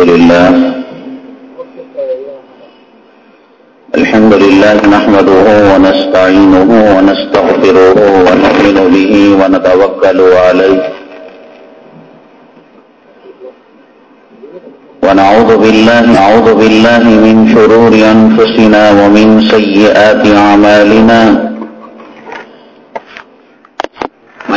الحمد لله. الحمد لله نحمده ونستعينه ونستغفره ونؤمن به ونتوكل عليه. ونعوذ بالله نعوذ بالله من شرور أنفسنا ومن سيئات أعمالنا.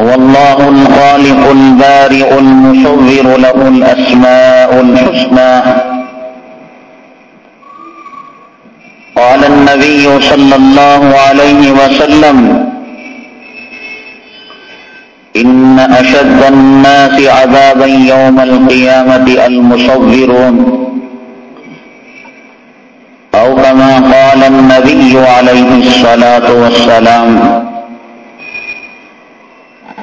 هو الله الخالق البارئ المصور له الأسماء الحسنى. قال النبي صلى الله عليه وسلم إن أشد الناس عذابا يوم القيامة المصورون. أو كما قال النبي عليه الصلاة والسلام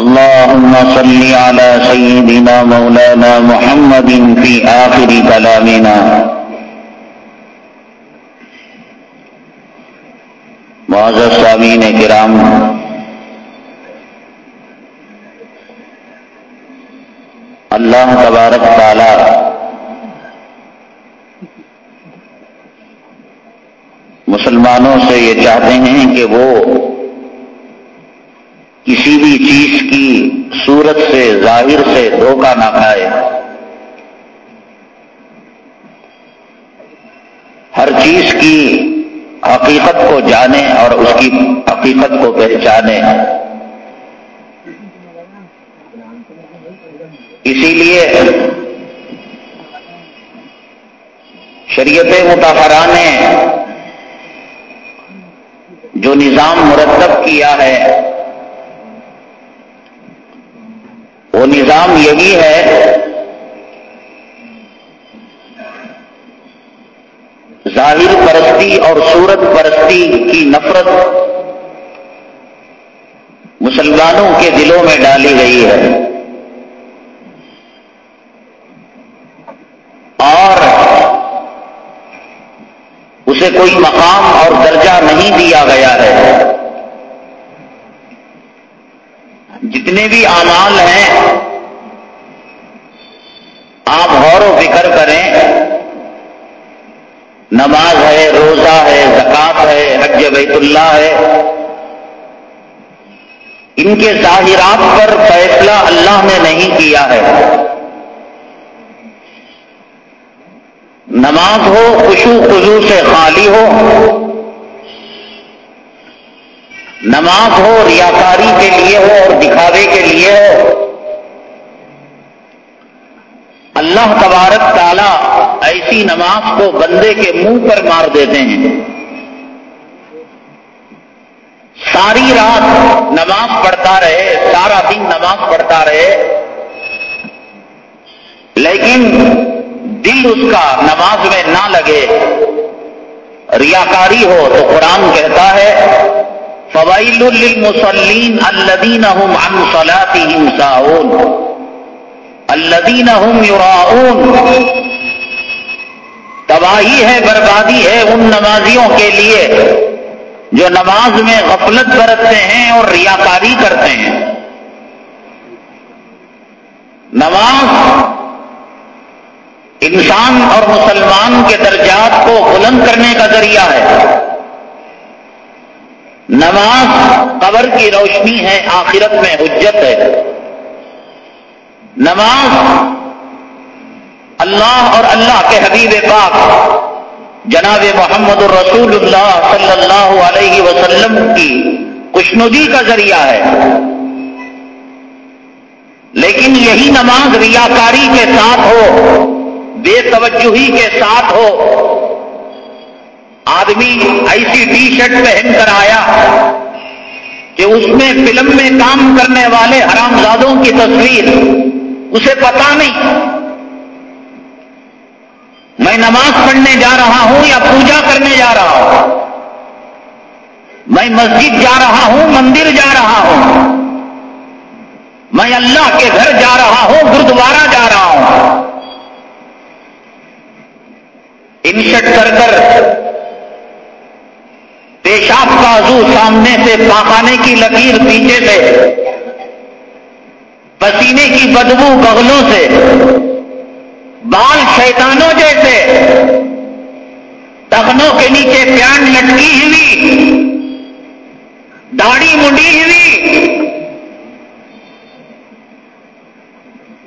اللهم صل على سيدنا مولانا محمد في آخر كلامنا. معزز سامین کرام، اللہ تبارک تعالی مسلمانوں سے یہ چاہتے ہیں کہ وہ کسی بھی چیز کی صورت سے، ظاہر سے دھوکہ نہ کھائے۔ ہر چیز کی حقیقت کو جانے اور اس کی حقیقت کو پہچانے۔ اسی لیے شریعت متحرہ نے جو نظام مرتب کیا ہے وہ نظام یہی ہے ظاہر پرستی اور صورت پرستی کی نفرت مسلمانوں کے دلوں میں ڈالی گئی ہے۔ اور اسے کوئی مقام اور درجہ نہیں دیا گیا ہے۔ جتنے بھی اعمال ہیں آپ غور و فکر کریں، نماز ہے، روزہ ہے زکات ہے، حج بیت اللہ ہے۔ ان کے ظاہرات پر فیصلہ اللہ نے نہیں کیا ہے۔ نماز ہو خوشو خزو سے خالی ہو۔ نماز ہو، ریاکاری کے لیے ہو اور دکھاوے کے لیے ہو۔ اللہ تبارک تعالی ایسی نماز کو بندے کے منہ پر مار دیتے ہیں۔ ساری رات نماز پڑھتا رہے، سارا دن نماز پڑھتا رہے، لیکن دل اس کا نماز میں نہ لگے۔ ریاکاری ہو تو قرآن کہتا ہے فوائل للمصلین الذین هم عن صلاتهم الذین هم یراؤون۔ تباہی ہے، بربادی ہے ان نمازیوں کے لیے جو نماز میں غفلت برتتے ہیں اور ریاکاری کرتے ہیں۔ نماز انسان اور مسلمان کے درجات کو بلند کرنے کا ذریعہ ہے۔ نماز قبر کی روشنی ہے، آخرت میں حجت ہے۔ نماز اللہ اور اللہ کے حبیب پاک جناب محمد الرسول اللہ صلی اللہ علیہ وسلم کی کشندی کا ذریعہ ہے۔ لیکن یہی نماز ریاکاری کے ساتھ ہو، بے توجہی کے ساتھ ہو۔ آدمی ایسی ٹی شرٹ پہن کر آیا کہ اس میں فلم میں کام کرنے والے حرام زادوں کی تصویر اسے پتا نہیں۔ میں نماز پڑھنے جا رہا ہوں یا پوجا کرنے جا رہا ہوں؟ میں مسجد جا رہا ہوں، مندر جا رہا ہوں؟ میں اللہ کے گھر جا رہا ہوں گردوارا جا رہا ہوں؟ انشٹ کر کر پیشاب کا عزو سامنے سے پاخانے کی لکیر پیچھے سے پسینے کی بدبو بغلوں سے، بال شیطانوں جیسے تخنوں کے نیچے پیان لٹکی ہوئی، داڑھی منڈی ہوئی۔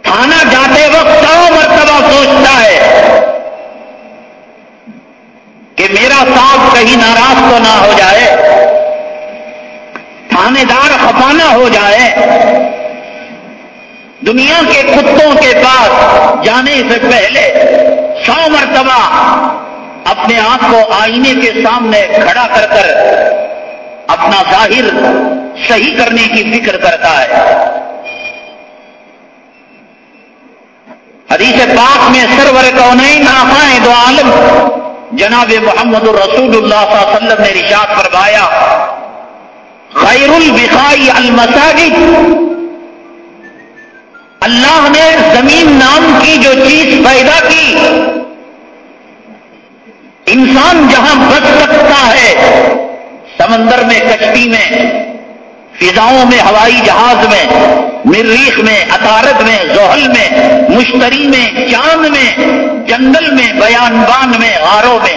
تھانہ جاتے وقت سو مرتبہ سوچتا ہے کہ میرا صاحب کہیں ناراض تو نہ ہو جائے، تھانے دار خفانہ ہو جائے۔ دنیا کے کتوں کے پاس جانے سے پہلے سو مرتبہ اپنے آپ کو آئینے کے سامنے کھڑا کر کر اپنا ظاہر صحیح کرنے کی فکر کرتا ہے۔ حدیث پاک میں سرور کونین آخائیں دو عالم جناب محمد الرسول اللہ صلی اللہ علیہ وسلم نے رشاد فرمایا، خیر البخائی المساجد۔ اللہ نے زمین نام کی جو چیز پیدا کی، انسان جہاں بچ سکتا ہے، سمندر میں، کشتی میں، فضاؤں میں، ہوائی جہاز میں، مریخ میں اطارت میں، زحل میں، مشتری میں، چاند میں، جنگل میں بیان بان میں، غاروں میں۔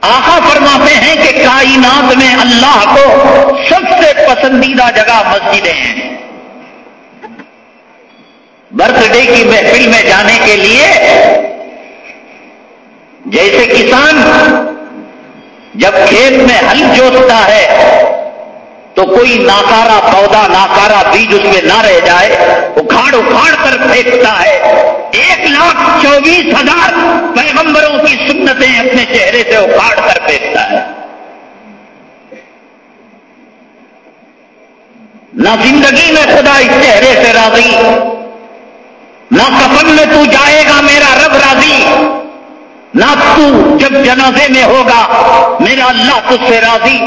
آخا فرماتے ہیں کہ کائنات میں اللہ کو سب سے پسندیدہ جگہ مسجدیں ہیں۔ برتھ ڈے کی محفل میں جانے کے لیے جیسے کسان جب کھیت میں ہل جوتتا ہے تو کوئی ناکارا پودا ناکارا بیج اس میں نہ رہ جائے، اکھاڑ اکھاڑ کر پھینکتا ہے۔ ایک لاکھ چوبیس ہزار پیغمبروں کی سنتیں اپنے چہرے سے اکھاڑ کر پھینکتا ہے۔ نہ زندگی میں خدا اس چہرے سے راضی نہ کفن میں تو جائے گا میرا رب راضی۔ نہ تو جب جنازے میں ہوگا، میرا اللہ تجھ سے راضی۔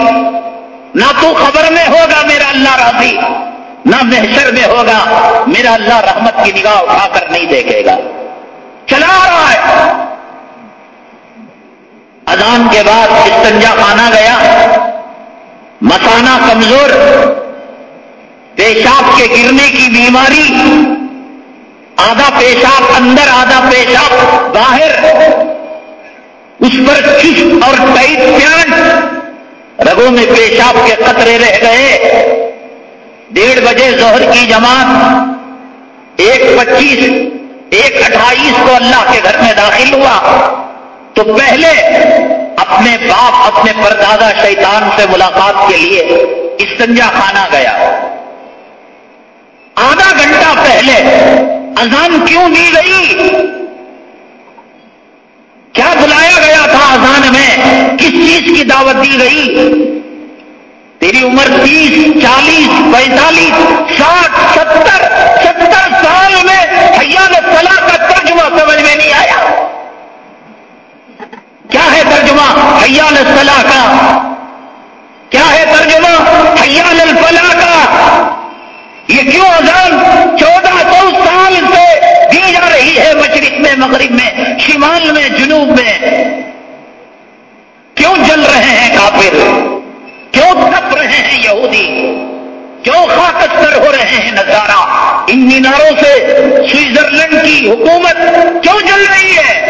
نہ تو خبر میں ہوگا، میرا اللہ راضی۔ نہ محشر میں ہوگا، میرا اللہ رحمت کی نگاہ اٹھا کر نہیں دیکھے گا۔ چلا رہا ہے۔ اذان کے بعد استنجا خانہ گیا۔ مسانہ کمزور۔ پیشاب کے گرنے کی بیماری۔ آدھا پیشاب اندر، آدھا پیشاب باہر۔ اس پر چست اور ٹائٹ پیانٹ رگوں میں پیشاب کے قطرے رہ گئے۔ ڈیڑھ بجے زہر کی جماعت۔ ایک پچیس، ایک اٹھائیس کو اللہ کے گھر میں داخل ہوا۔ تو پہلے اپنے باپ، اپنے پردادا شیطان سے ملاقات کے لیے استنجا خانہ گیا۔ آدھا گھنٹہ پہلے اذان کیوں دی گئی؟ کیا بلایا گیا تھا اذان میں؟ کس چیز کی دعوت دی گئی؟ تیری عمر تیس، چالیس، پینتالیس، ساٹھ، ستر ستر سال میں حیال صلاح کا ترجمہ سمجھ میں نہیں آیا؟ کیا ہے ترجمہ حیال صلاح کا؟ کیا ہے ترجمہ حیال الفلاح کا؟ یہ کیوں اذان چودہ میں مغرب میں، شمال میں، جنوب میں۔ کیوں جل رہے ہیں کافر؟ کیوں تپ رہے ہیں یہودی؟ کیوں خاکستر ہو رہے ہیں نظارہ؟ ان میناروں سے سوئٹزرلینڈ کی حکومت کیوں چل رہی ہے؟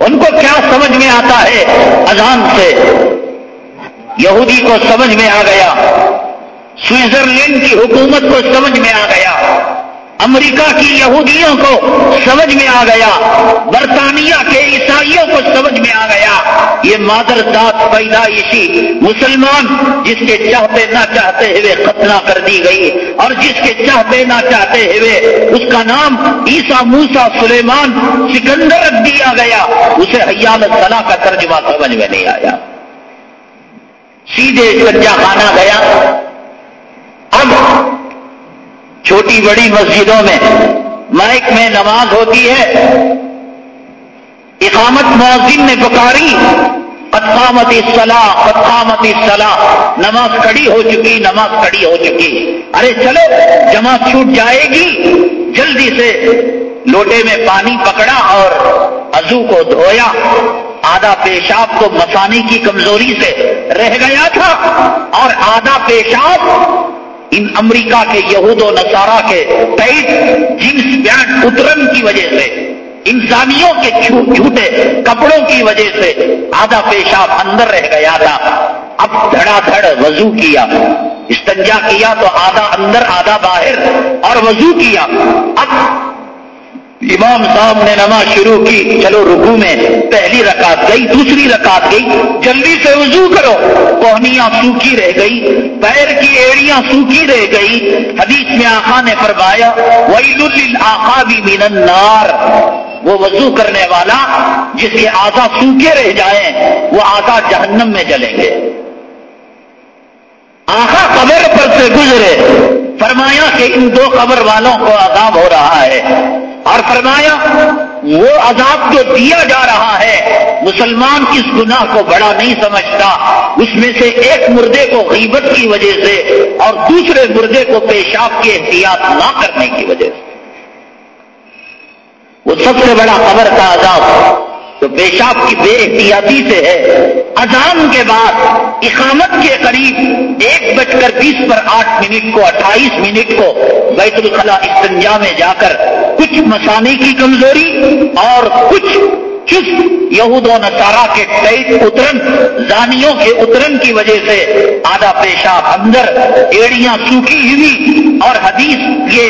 ان کو کیا سمجھ میں آتا ہے اذان سے؟ یہودی کو سمجھ میں آ گیا، سوئٹزرلینڈ کی حکومت کو سمجھ میں آ گیا۔ امریکہ کی یہودیوں کو سمجھ میں آ گیا، برطانیہ کے عیسائیوں کو سمجھ میں آ گیا۔ یہ مادر دات پیدائشی مسلمان جس کے چاہتے نہ چاہتے ہوئے ختنہ کر دی گئی اور جس کے چاہتے نہ چاہتے ہوئے اس کا نام عیسا موسا سلیمان سکندر رکھ دیا گیا۔ اسے حیال صلاح کا ترجمہ سمجھ میں نہیں آیا۔ سیدھے کچا خانہ گیا۔ اب چھوٹی بڑی مسجدوں میں مائک میں نماز ہوتی ہے، اقامت مؤذن نے پکاری قطامت صلاح قطامت صلاح نماز کڑی ہو چکی، نماز کڑی ہو چکی۔ ارے چلو، جماعت چھوٹ جائے گی، جلدی سے لوٹے میں پانی پکڑا اور ازو کو دھویا۔ آدھا پیشاب تو مسانی کی کمزوری سے رہ گیا تھا اور آدھا پیشاب ان امریکہ کے یہود و نصارہ کے ٹائٹ جنس پینٹ اترن کی وجہ سے، انسانیوں کے جھوٹے کپڑوں کی وجہ سے آدھا پیشاب اندر رہ گیا تھا۔ اب دھڑا دھڑ وضو کیا۔ استنجا کیا تو آدھا اندر، آدھا باہر اور وضو کیا۔ اب امام صاحب نے نماز شروع کی، چلو رکو میں، پہلی رکعت گئی، دوسری رکعت گئی، جلدی سے وضو کرو، کوہنیاں سوکھی رہ گئی، پیر کی ایڑیاں سوکھی رہ گئی۔ حدیث میں آخا نے فرمایا ویل آخا النار۔ وہ وضو کرنے والا جس کے آزا سوکھے رہ جائیں، وہ آزا جہنم میں جلیں گے۔ آخا قبر پر سے گزرے، فرمایا کہ ان دو قبر والوں کو عذاب ہو رہا ہے۔ اور فرمایا، وہ عذاب جو دیا جا رہا ہے، مسلمان اس گناہ کو بڑا نہیں سمجھتا؟ اس میں سے ایک مردے کو غیبت کی وجہ سے اور دوسرے مردے کو پیشاب کی احتیاط نہ کرنے کی وجہ سے۔ وہ سب سے بڑا خبر کا عذاب تو پیشاب کی بے احتیاطی سے ہے۔ اذان کے بعد اقامت کے قریب ایک بج کر بیس پر آٹھ منٹ کو، اٹھائیس منٹ کو بیت الخلا استنجا میں جا کر کچھ مسانے کی کمزوری اور کچھ یہود و نصارہ کے کئی اترن، زانیوں کے اترن کی وجہ سے آدھا پیشاب اندر ایڑیاں سوکھی ہوئی اور حدیث کے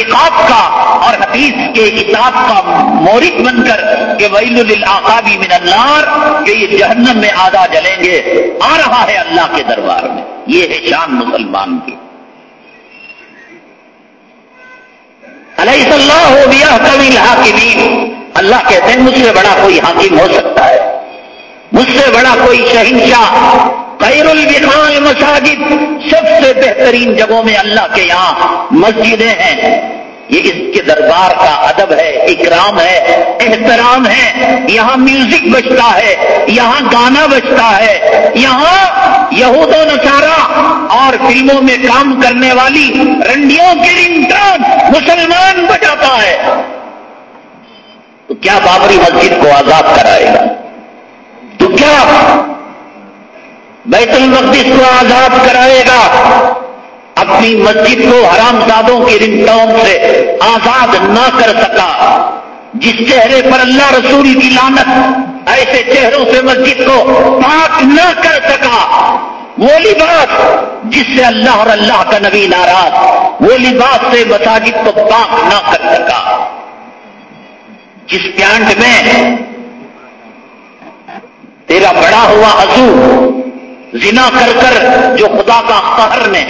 اقاب کا اور حدیث کے کتاب کا مورک بن کر کہ ویل العقابی من النار کہ یہ جہنم میں آدھا جلیں گے، آ رہا ہے اللہ کے دربار میں۔ یہ ہے شان مسلمان کی۔ علیہ اللہ ہو گیا کبھی اللہ کہتے ہیں، مجھ سے بڑا کوئی حاکم ہو سکتا ہے۔ مجھ سے بڑا کوئی شہنشاہ۔ خیر البخان مساجد۔ سب سے بہترین جگہوں میں اللہ کے یہاں مسجدیں ہیں۔ یہ اس کے دربار کا ادب ہے، اکرام ہے، احترام ہے۔ یہاں میوزک بجتا ہے، یہاں گانا بجتا ہے، یہاں یہود و نصارہ اور فلموں میں کام کرنے والی رنڈیوں کی رنگٹون مسلمان بجاتا ہے۔ تو کیا بابری مسجد کو آزاد کرائے گا؟ تو کیا بیت المقدس کو آزاد کرائے گا؟ اپنی مسجد کو حرام زادوں کی رنگ سے آزاد نہ کر سکا، جس چہرے پر اللہ رسول کی لانت ایسے چہروں سے مسجد کو پاک نہ کر سکا۔ وہ لباس جس سے اللہ اور اللہ کا نبی ناراض وہ لباس سے مساجد کو پاک نہ کر سکا۔ جس پینٹ میں تیرا بڑا ہوا ازو زنا کر کر جو خدا کا قہر نے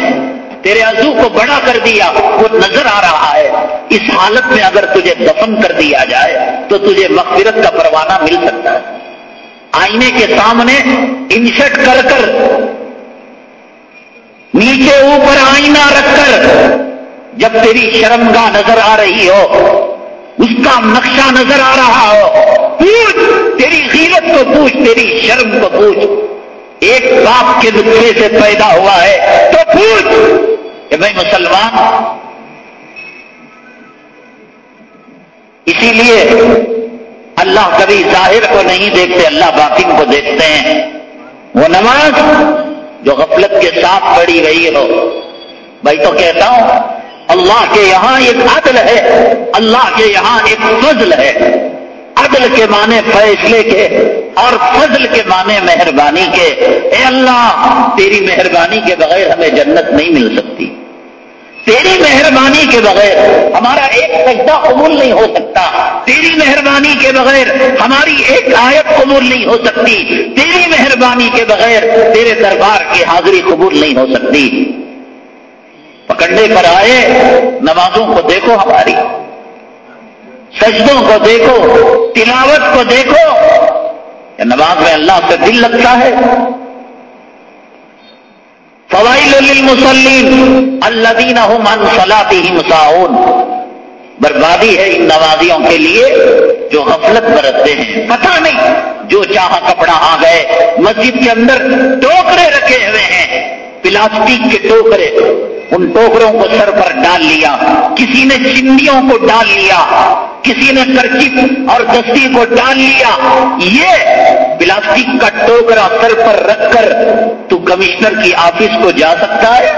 تیرے ازو کو بڑا کر دیا، وہ نظر آ رہا ہے۔ اس حالت میں اگر تجھے دفن کر دیا جائے، تو تجھے مغفرت کا پروانہ مل سکتا ہے۔ آئینے کے سامنے انشٹ کر کر، نیچے اوپر آئینہ رکھ کر، جب تیری شرمگاہ نظر آ رہی ہو اس کا نقشہ نظر آ رہا ہو۔ پوچھ، تیری غیرت کو پوچھ، تیری شرم کو پوچھ۔ ایک باپ کے نقطے سے پیدا ہوا ہے تو پوچھ کہ میں مسلمان اسی لیے اللہ کبھی ظاہر کو نہیں دیکھتے، اللہ باطن کو دیکھتے ہیں۔ وہ نماز جو غفلت کے ساتھ پڑی گئی ہو۔ بھائی تو کہتا ہوں اللہ کے یہاں ایک عدل ہے، اللہ کے یہاں ایک فضل ہے۔ عدل کے معنی فیصلے کے اور فضل کے معنی مہربانی کے۔ اے اللہ، تیری مہربانی کے بغیر ہمیں جنت نہیں مل سکتی۔ تیری مہربانی کے بغیر ہمارا ایک سجدہ قبول نہیں ہو سکتا۔ تیری مہربانی کے بغیر ہماری ایک آیت قبول نہیں ہو سکتی۔ تیری مہربانی کے بغیر تیرے دربار کی حاضری قبول نہیں ہو سکتی۔ پکڑنے پر آئے، نمازوں کو دیکھو ہماری، سجدوں کو دیکھو، تلاوت کو دیکھو نماز میں اللہ سے دل لگتا ہے۔ فوائل للمسلین الذین هم عن صلاتهم ساہون بربادی ہے ان نوازیوں کے لیے جو غفلت برتتے ہیں۔ پتہ نہیں جو چاہا کپڑا آ گئے، مسجد کے اندر ٹوکرے رکھے ہوئے ہیں۔ پلاسٹک کے ٹوکرے ان ٹوکروں کو سر پر ڈال لیا، کسی نے چنڈیوں کو ڈال لیا، کسی نے کرچی اور دستی کو ڈال لیا۔ یہ پلاسٹک کا ٹوکرا سر پر رکھ کر تو کمشنر کی آفس کو جا سکتا ہے؟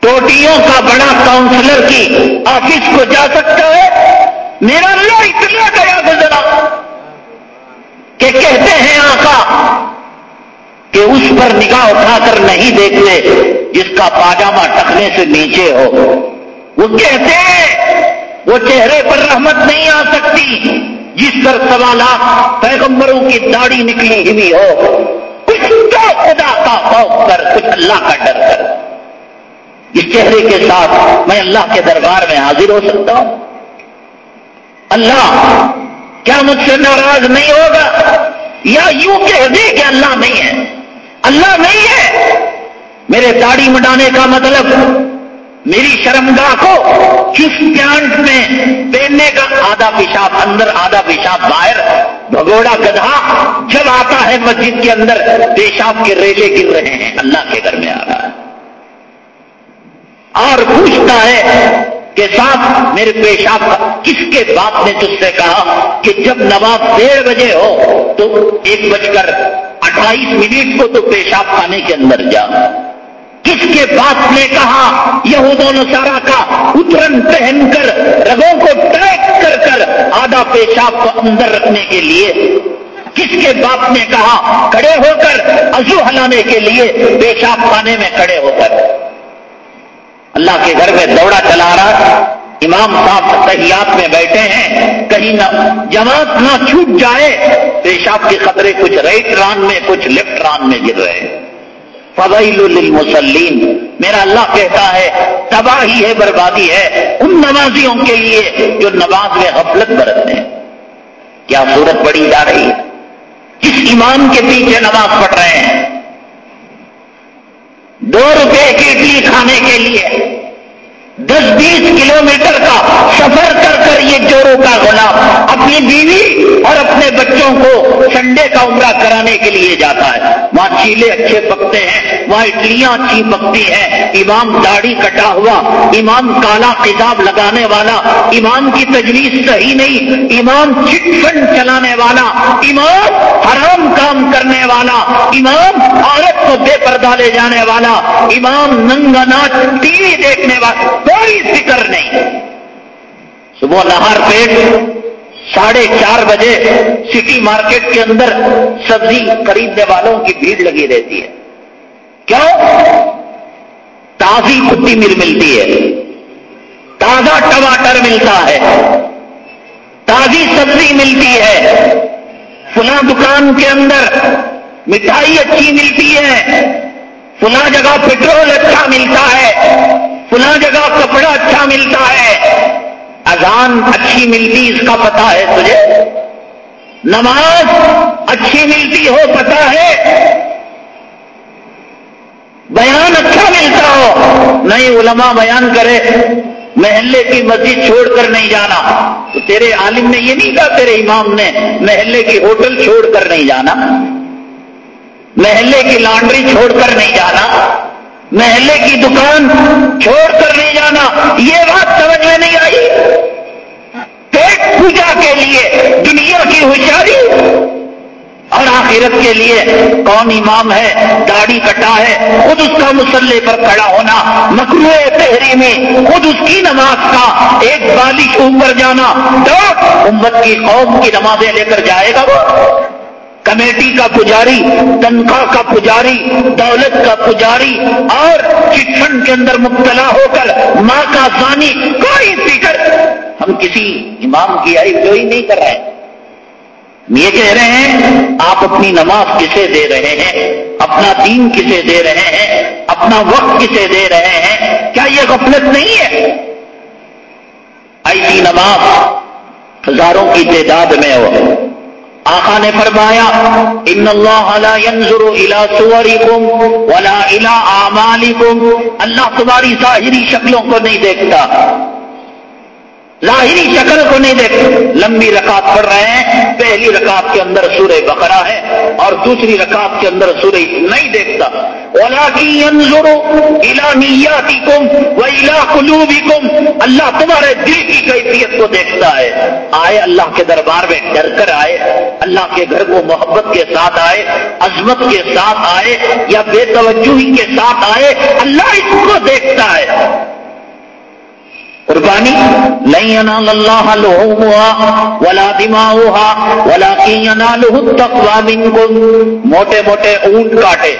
ٹوٹیوں کا بڑا کاؤنسلر کی آفس کو جا سکتا ہے؟ میرا اللہ اتنا گیا گزرا کہ کہتے ہیں آقا کہ اس پر نگاہ اٹھا کر نہیں دیکھتے جس کا پاجامہ ٹکنے سے نیچے ہو۔ وہ کہتے ہیں، وہ چہرے پر رحمت نہیں آ سکتی جس پر سوالات پیغمبروں کی داڑھی نکلی ہوئی ہو۔ کچھ تو خدا کا خوف کر، کچھ اللہ کا ڈر کر۔ اس چہرے کے ساتھ میں اللہ کے دربار میں حاضر ہو سکتا ہوں۔ اللہ، کیا مجھ سے ناراض نہیں ہوگا؟ یا یوں کہہ دے کہ اللہ نہیں ہے؟ اللہ نہیں ہے۔ میرے داڑھی مڈانے کا مطلب میری شرمگاہ کو کس پینٹ میں پہننے کا آدھا پیشاب اندر، آدھا پیشاب باہر، بھگوڑا گدھا جب آتا ہے مسجد کے اندر، پیشاب کے ریلے گر رہے ہیں۔ اللہ کے گھر میں آ رہا ہے۔ اور پوچھتا ہے کہ صاحب میرے پیشاب کس کے باپ نے تجھ سے کہا کہ جب نواب ڈیڑھ بجے ہو تو ایک بج کر اٹھائیس منٹ کو تو پیشاب خانے کے اندر جا۔ کس کے باپ نے کہا یہود و نصارہ کا اترن پہن کر رگوں کو ٹریک کر کر آدھا پیشاب کو اندر رکھنے کے لیے؟ کس کے باپ نے کہا کھڑے ہو کر ازو ہلانے کے لیے پیشاب خانے میں کھڑے ہو کر؟ اللہ کے گھر میں دوڑا چلا رہا امام صاحب تحیات میں بیٹھے ہیں۔ کہیں نہ جماعت نہ چھوٹ جائے، پیشاب کے خطرے کچھ رائٹ ران میں، کچھ لیفٹ ران میں گر رہے فضائل للمسلین میرا اللہ کہتا ہے، تباہی ہے، بربادی ہے۔ ان نمازیوں کے لیے جو نماز میں غفلت برتتے ہیں۔ کیا صورت پڑی جا رہی ہے؟ کس امام کے پیچھے نماز پڑھ رہے ہیں۔ دو روپے کی اڈلی کھانے کے لیے دس بیس کلو میٹر کا سفر کر کر یہ چوروں کا غلام اپنی بیوی اور اپنے بچوں کو سنڈے کا عمرہ کرانے کے لیے جاتا ہے۔ وہاں چیلے اچھے پکتے ہیں، وہاں اٹلیاں اچھی پکتی ہیں۔ امام داڑھی کٹا ہوا، امام کالا کتاب لگانے والا، امام کی تجویز صحیح نہیں، امام چٹ فنڈ چلانے والا، امام حرام کام کرنے والا، امام عورت کو بے پردہ لے جانے والا، امام ننگا ناچ، ٹی وی دیکھنے والا، کوئی فکر نہیں۔ صبح نہار پیٹ، ساڑھے چار بجے سٹی مارکیٹ کے اندر سبزی خریدنے والوں کی بھیڑ لگی رہتی ہے۔ کیوں؟ تازی کتی مل ملتی ہے۔ تازہ ٹماٹر ملتا ہے۔ تازی سبزی ملتی ہے۔ فلاں دکان کے اندر مٹھائی اچھی ملتی ہے فلاں جگہ پیٹرول اچھا ملتا ہے فلاں جگہ کپڑا اچھا ملتا ہے۔ اذان اچھی ملتی، اس کا پتا ہے تجھے؟ نماز اچھی ملتی ہو پتا ہے؟ بیان اچھا ملتا ہو۔ نہیں، علماء بیان کرے۔ محلے کی مسجد چھوڑ کر نہیں جانا۔ تو تیرے عالم نے یہ نہیں کہا تیرے امام نے محلے کی ہوٹل چھوڑ کر نہیں جانا۔ محلے کی لانڈری چھوڑ کر نہیں جانا۔ محلے کی دکان چھوڑ کر نہیں جانا۔ یہ بات سمجھ میں نہیں آئی۔ پیٹ پوجا کے لیے دنیا کی ہوشیاری۔ اور آخرت کے لیے کون امام ہے، داڑھی کٹا ہے، خود اس کا مسلح پر کھڑا ہونا مکرو شہری میں خود اس کی نماز کا ایک بالش اوپر جانا، تو امت کی قوم کی نمازیں لے کر جائے گا وہ۔ کمیٹی کا پجاری، تنخواہ کا پجاری، دولت کا پجاری، اور چٹ فنڈ کے اندر مبتلا ہو کر ماں کا ثانی کوئی فکر ہم کسی امام کی آئی جوئی نہیں کر رہے۔ ہیں یہ کہہ رہے ہیں، آپ اپنی نماز کسے دے رہے ہیں؟ اپنا دین کسے دے رہے ہیں؟ اپنا وقت کسے دے رہے ہیں؟ کیا یہ غفلت نہیں ہے؟ ایسی نماز، ہزاروں کی تعداد میں ہو۔ آقا نے فرمایا، ان اللہ لا ينظر الى صوركم ولا الى اعمالكم اللہ تمہاری ظاہری شکلوں کو نہیں دیکھتا۔ ظاہری شکل کو نہیں دیکھ لمبی رکعت پڑھ رہے ہیں۔ پہلی رکعت کے اندر سورہ بقرہ ہے اور دوسری رکعت کے اندر سورہ نہیں دیکھتا۔ اولا کی انضرو کم و الا قلوبی کم اللہ تمہارے دل کی کیفیت کو دیکھتا ہے۔ آئے اللہ کے دربار میں ڈر کر آئے۔ اللہ کے گھر کو محبت کے ساتھ آئے، عظمت کے ساتھ آئے یا بے توجہی کے ساتھ آئے، اللہ اس کو دیکھتا ہے۔ قربانی نہیں انال اللہ ہوا ولا دما ولا کی انال تقوا موٹے موٹے اونٹ کاٹے،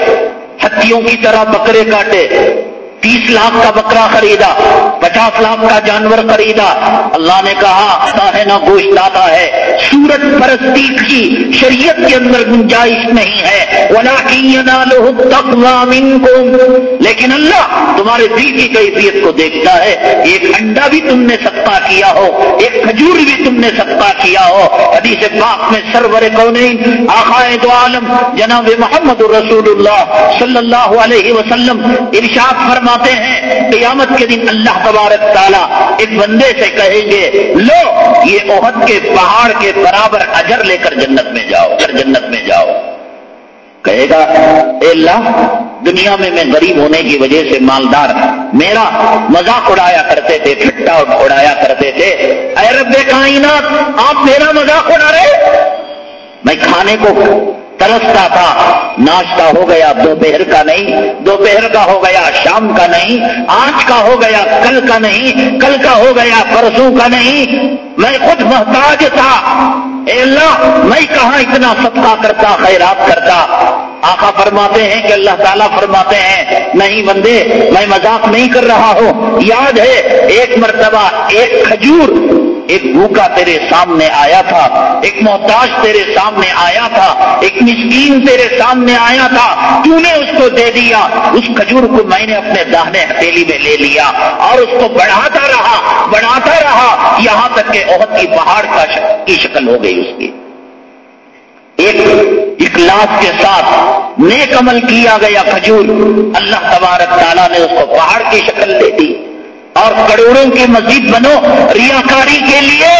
ہتھیوں کی طرح بکرے کاٹے۔ تیس لاکھ کا بکرا خریدا، پچاس لاکھ کا جانور خریدا۔ اللہ نے کہا، آتا ہے نہ گوشت، آتا ہے۔ سورت پرستی کی شریعت کے اندر گنجائش نہیں ہے۔ لیکن اللہ تمہارے دل کی کیفیت کو دیکھتا ہے۔ ایک انڈا بھی تم نے سکتا کیا ہو، ایک کھجور بھی تم نے سکتا کیا ہو۔ حدیث پاک میں سرور کون آخائے دو عالم، جناب محمد رسول اللہ صلی اللہ علیہ وسلم ارشاد فرما ہیں، قیامت کے دن اللہ تبارک تعالیٰ ایک بندے سے کہیں گے، لو، یہ عہد کے پہاڑ کے برابر اجر لے کر جنت میں جاؤ، کر جنت میں جاؤ. کہے گا، اے اللہ، دنیا میں میں غریب ہونے کی وجہ سے مالدار میرا مذاق اڑایا کرتے تھے ٹھٹا اڑایا کرتے تھے. اے رب کائنات، آپ میرا مذاق اڑا رہے میں کھانے کو ترستا تھا۔ ناشتہ ہو گیا دوپہر کا نہیں، دوپہر کا ہو گیا شام کا نہیں، آج کا ہو گیا کل کا نہیں، کل کا ہو گیا پرسوں کا نہیں۔ میں خود محتاج تھا۔ اے اللہ، میں کہاں اتنا صدقہ کرتا، خیرات کرتا؟ آقا فرماتے ہیں کہ اللہ تعالیٰ فرماتے ہیں، نہیں بندے، میں مذاق نہیں کر رہا ہوں۔ یاد ہے، ایک مرتبہ ایک کھجور ایک بھوکا تیرے سامنے آیا تھا، ایک محتاج تیرے سامنے آیا تھا، ایک مسکین تیرے سامنے آیا تھا، تو نے اس کو دے دیا۔ اس کھجور کو میں نے اپنے دہنے ہتھیلی میں لے لیا اور اس کو بڑھاتا رہا بڑھاتا رہا۔ یہاں تک کہ عہد کی پہاڑ کا کی شکل ہو گئی اس کی۔ ایک اخلاص کے ساتھ نیک عمل کیا گیا کھجور۔ اللہ تبارک تعالیٰ نے اس کو پہاڑ کی شکل دے دی۔ اور کروڑوں کی مسجد بنو ریاکاری کے لیے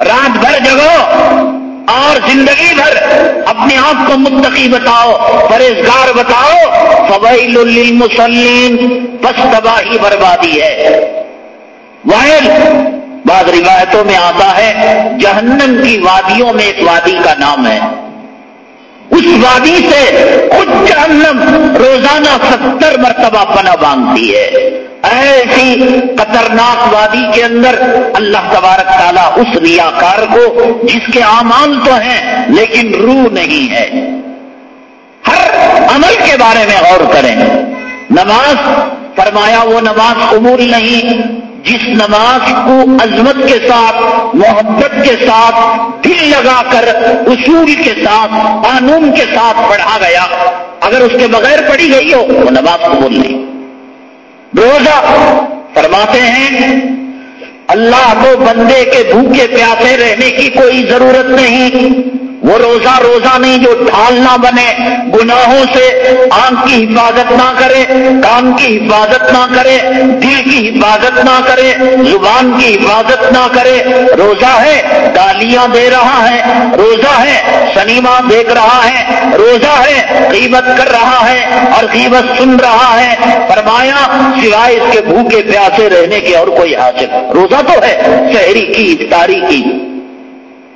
رات بھر جگو اور زندگی بھر اپنے آپ کو متقی بتاؤ پرہزگار بتاؤ فویل للمسلین بس تباہی بربادی ہے۔ واحد بعض روایتوں میں آتا ہے، جہنم کی وادیوں میں ایک وادی کا نام ہے۔ اس وادی سے خود جہنم روزانہ ستر مرتبہ پناہ باندھتی ہے۔ ایسی خطرناک وادی کے اندر اللہ تبارک تعالیٰ اس ریاکار کو، جس کے اعمال تو ہیں لیکن روح نہیں ہے۔ ہر عمل کے بارے میں غور کریں۔ نماز، فرمایا وہ نماز قبول نہیں جس نماز کو عظمت کے ساتھ، محبت کے ساتھ، دل لگا کر، اصول کے ساتھ، قانون کے ساتھ پڑھا گیا۔ اگر اس کے بغیر پڑھی گئی ہو، وہ نماز قبول نہیں۔ روزہ فرماتے ہیں، اللہ کو بندے کے بھوکے پیاسے رہنے کی کوئی ضرورت نہیں۔ وہ روزہ روزہ نہیں جو ڈھال نہ بنے، گناہوں سے آنکھ کی حفاظت نہ کرے، کان کی حفاظت نہ کرے، دل کی حفاظت نہ کرے، زبان کی حفاظت نہ کرے۔ روزہ ہے گالیاں دے رہا ہے، روزہ ہے، سنیما دیکھ رہا ہے، روزہ ہے قیمت کر رہا ہے اور قیمت سن رہا ہے۔ فرمایا، سوائے اس کے بھوکے پیاسے رہنے کے اور کوئی حاصل روزہ تو ہے، شہری کی افطاری کی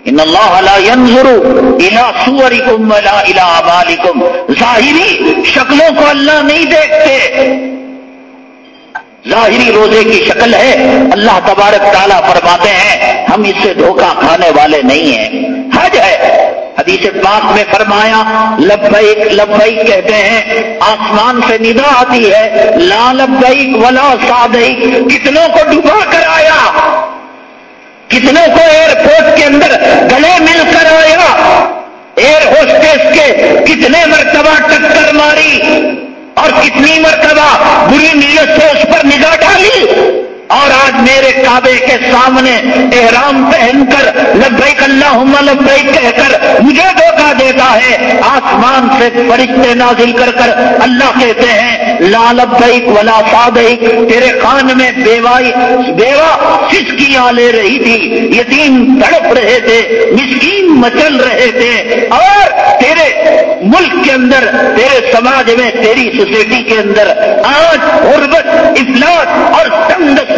ان اللہ لا ينظر الى صوركم ولا الى اعمالكم ظاہری شکلوں کو اللہ نہیں دیکھتے۔ ظاہری روزے کی شکل ہے۔ اللہ تبارک تعالیٰ فرماتے ہیں، ہم اس سے دھوکہ کھانے والے نہیں ہیں۔ حج ہے۔ حدیث پاک میں فرمایا لبئی لبئی کہتے ہیں، آسمان سے ندا آتی ہے۔ لا لبئی ولا سادئی کتنوں کو ڈبا کر آیا۔ کتنے کو ایئرپورٹ کے اندر گلے مل کر آیا۔ ایئر ہوسٹیس کے کتنے مرتبہ ٹکر ماری اور کتنی مرتبہ بری نیت سے اس پر نگاہ ڈالی۔ اور آج میرے کعبے کے سامنے احرام پہن کر لبیک اللہ لبیک کہہ کر مجھے دھوکہ دیتا ہے، آسمان سے فرشتے نازل کر کر اللہ کہتے ہیں، لا لبیک ولا صادق تیرے خان میں بیوائی، بیوہ سسکیاں لے رہی تھی، یتیم تڑپ رہے تھے، مسکین مچل رہے تھے، اور تیرے ملک کے اندر، تیرے سماج میں، تیری سوسائٹی کے اندر آج غربت، افلاس اور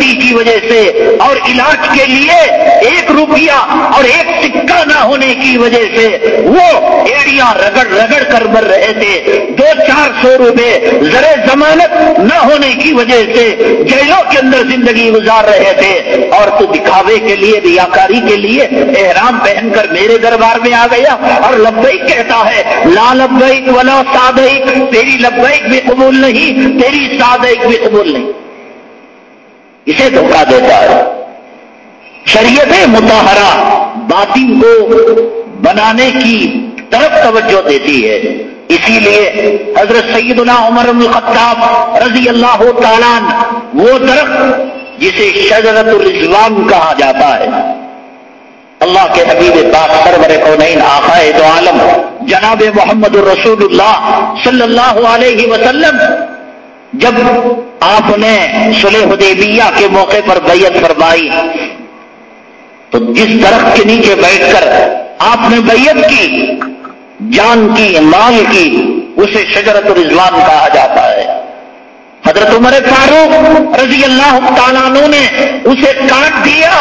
تنگ کی وجہ سے اور علاج کے لیے ایک روپیہ اور ایک سکہ نہ ہونے کی وجہ سے وہ ایڑیاں رگڑ رگڑ کر مر رہے تھے۔ دو چار سو روپے زر ضمانت نہ ہونے کی وجہ سے جیلوں کے اندر زندگی گزار رہے تھے۔ اور تو دکھاوے کے لیے، ریاکاری کے لیے احرام پہن کر میرے دربار میں آ گیا اور لبئی کہتا ہے، لا لبئی ولا سادئی تیری لبئی بھی قبول نہیں، تیری سادئی بھی قبول نہیں۔ اسے دھوکہ دیتا ہے۔ شریعت متحرہ باطن کو بنانے کی طرف توجہ دیتی ہے۔ اسی لیے حضرت سیدنا عمر الخطاب رضی اللہ تعالیٰ وہ درخت جسے شجرت الرضوان کہا جاتا ہے۔ اللہ کے حبیب پاک سرور کو نہیں دو عالم جناب محمد الرسول اللہ صلی اللہ علیہ وسلم جب آپ نے سلح حدیبیہ کے موقع پر بیعت فرمائی، تو جس درخت کے نیچے بیٹھ کر آپ نے بیعت کی، جان کی، مال کی، اسے شجرت رضوان کہا جاتا ہے۔ حضرت عمر فاروق رضی اللہ تعالیٰ نے اسے کاٹ دیا۔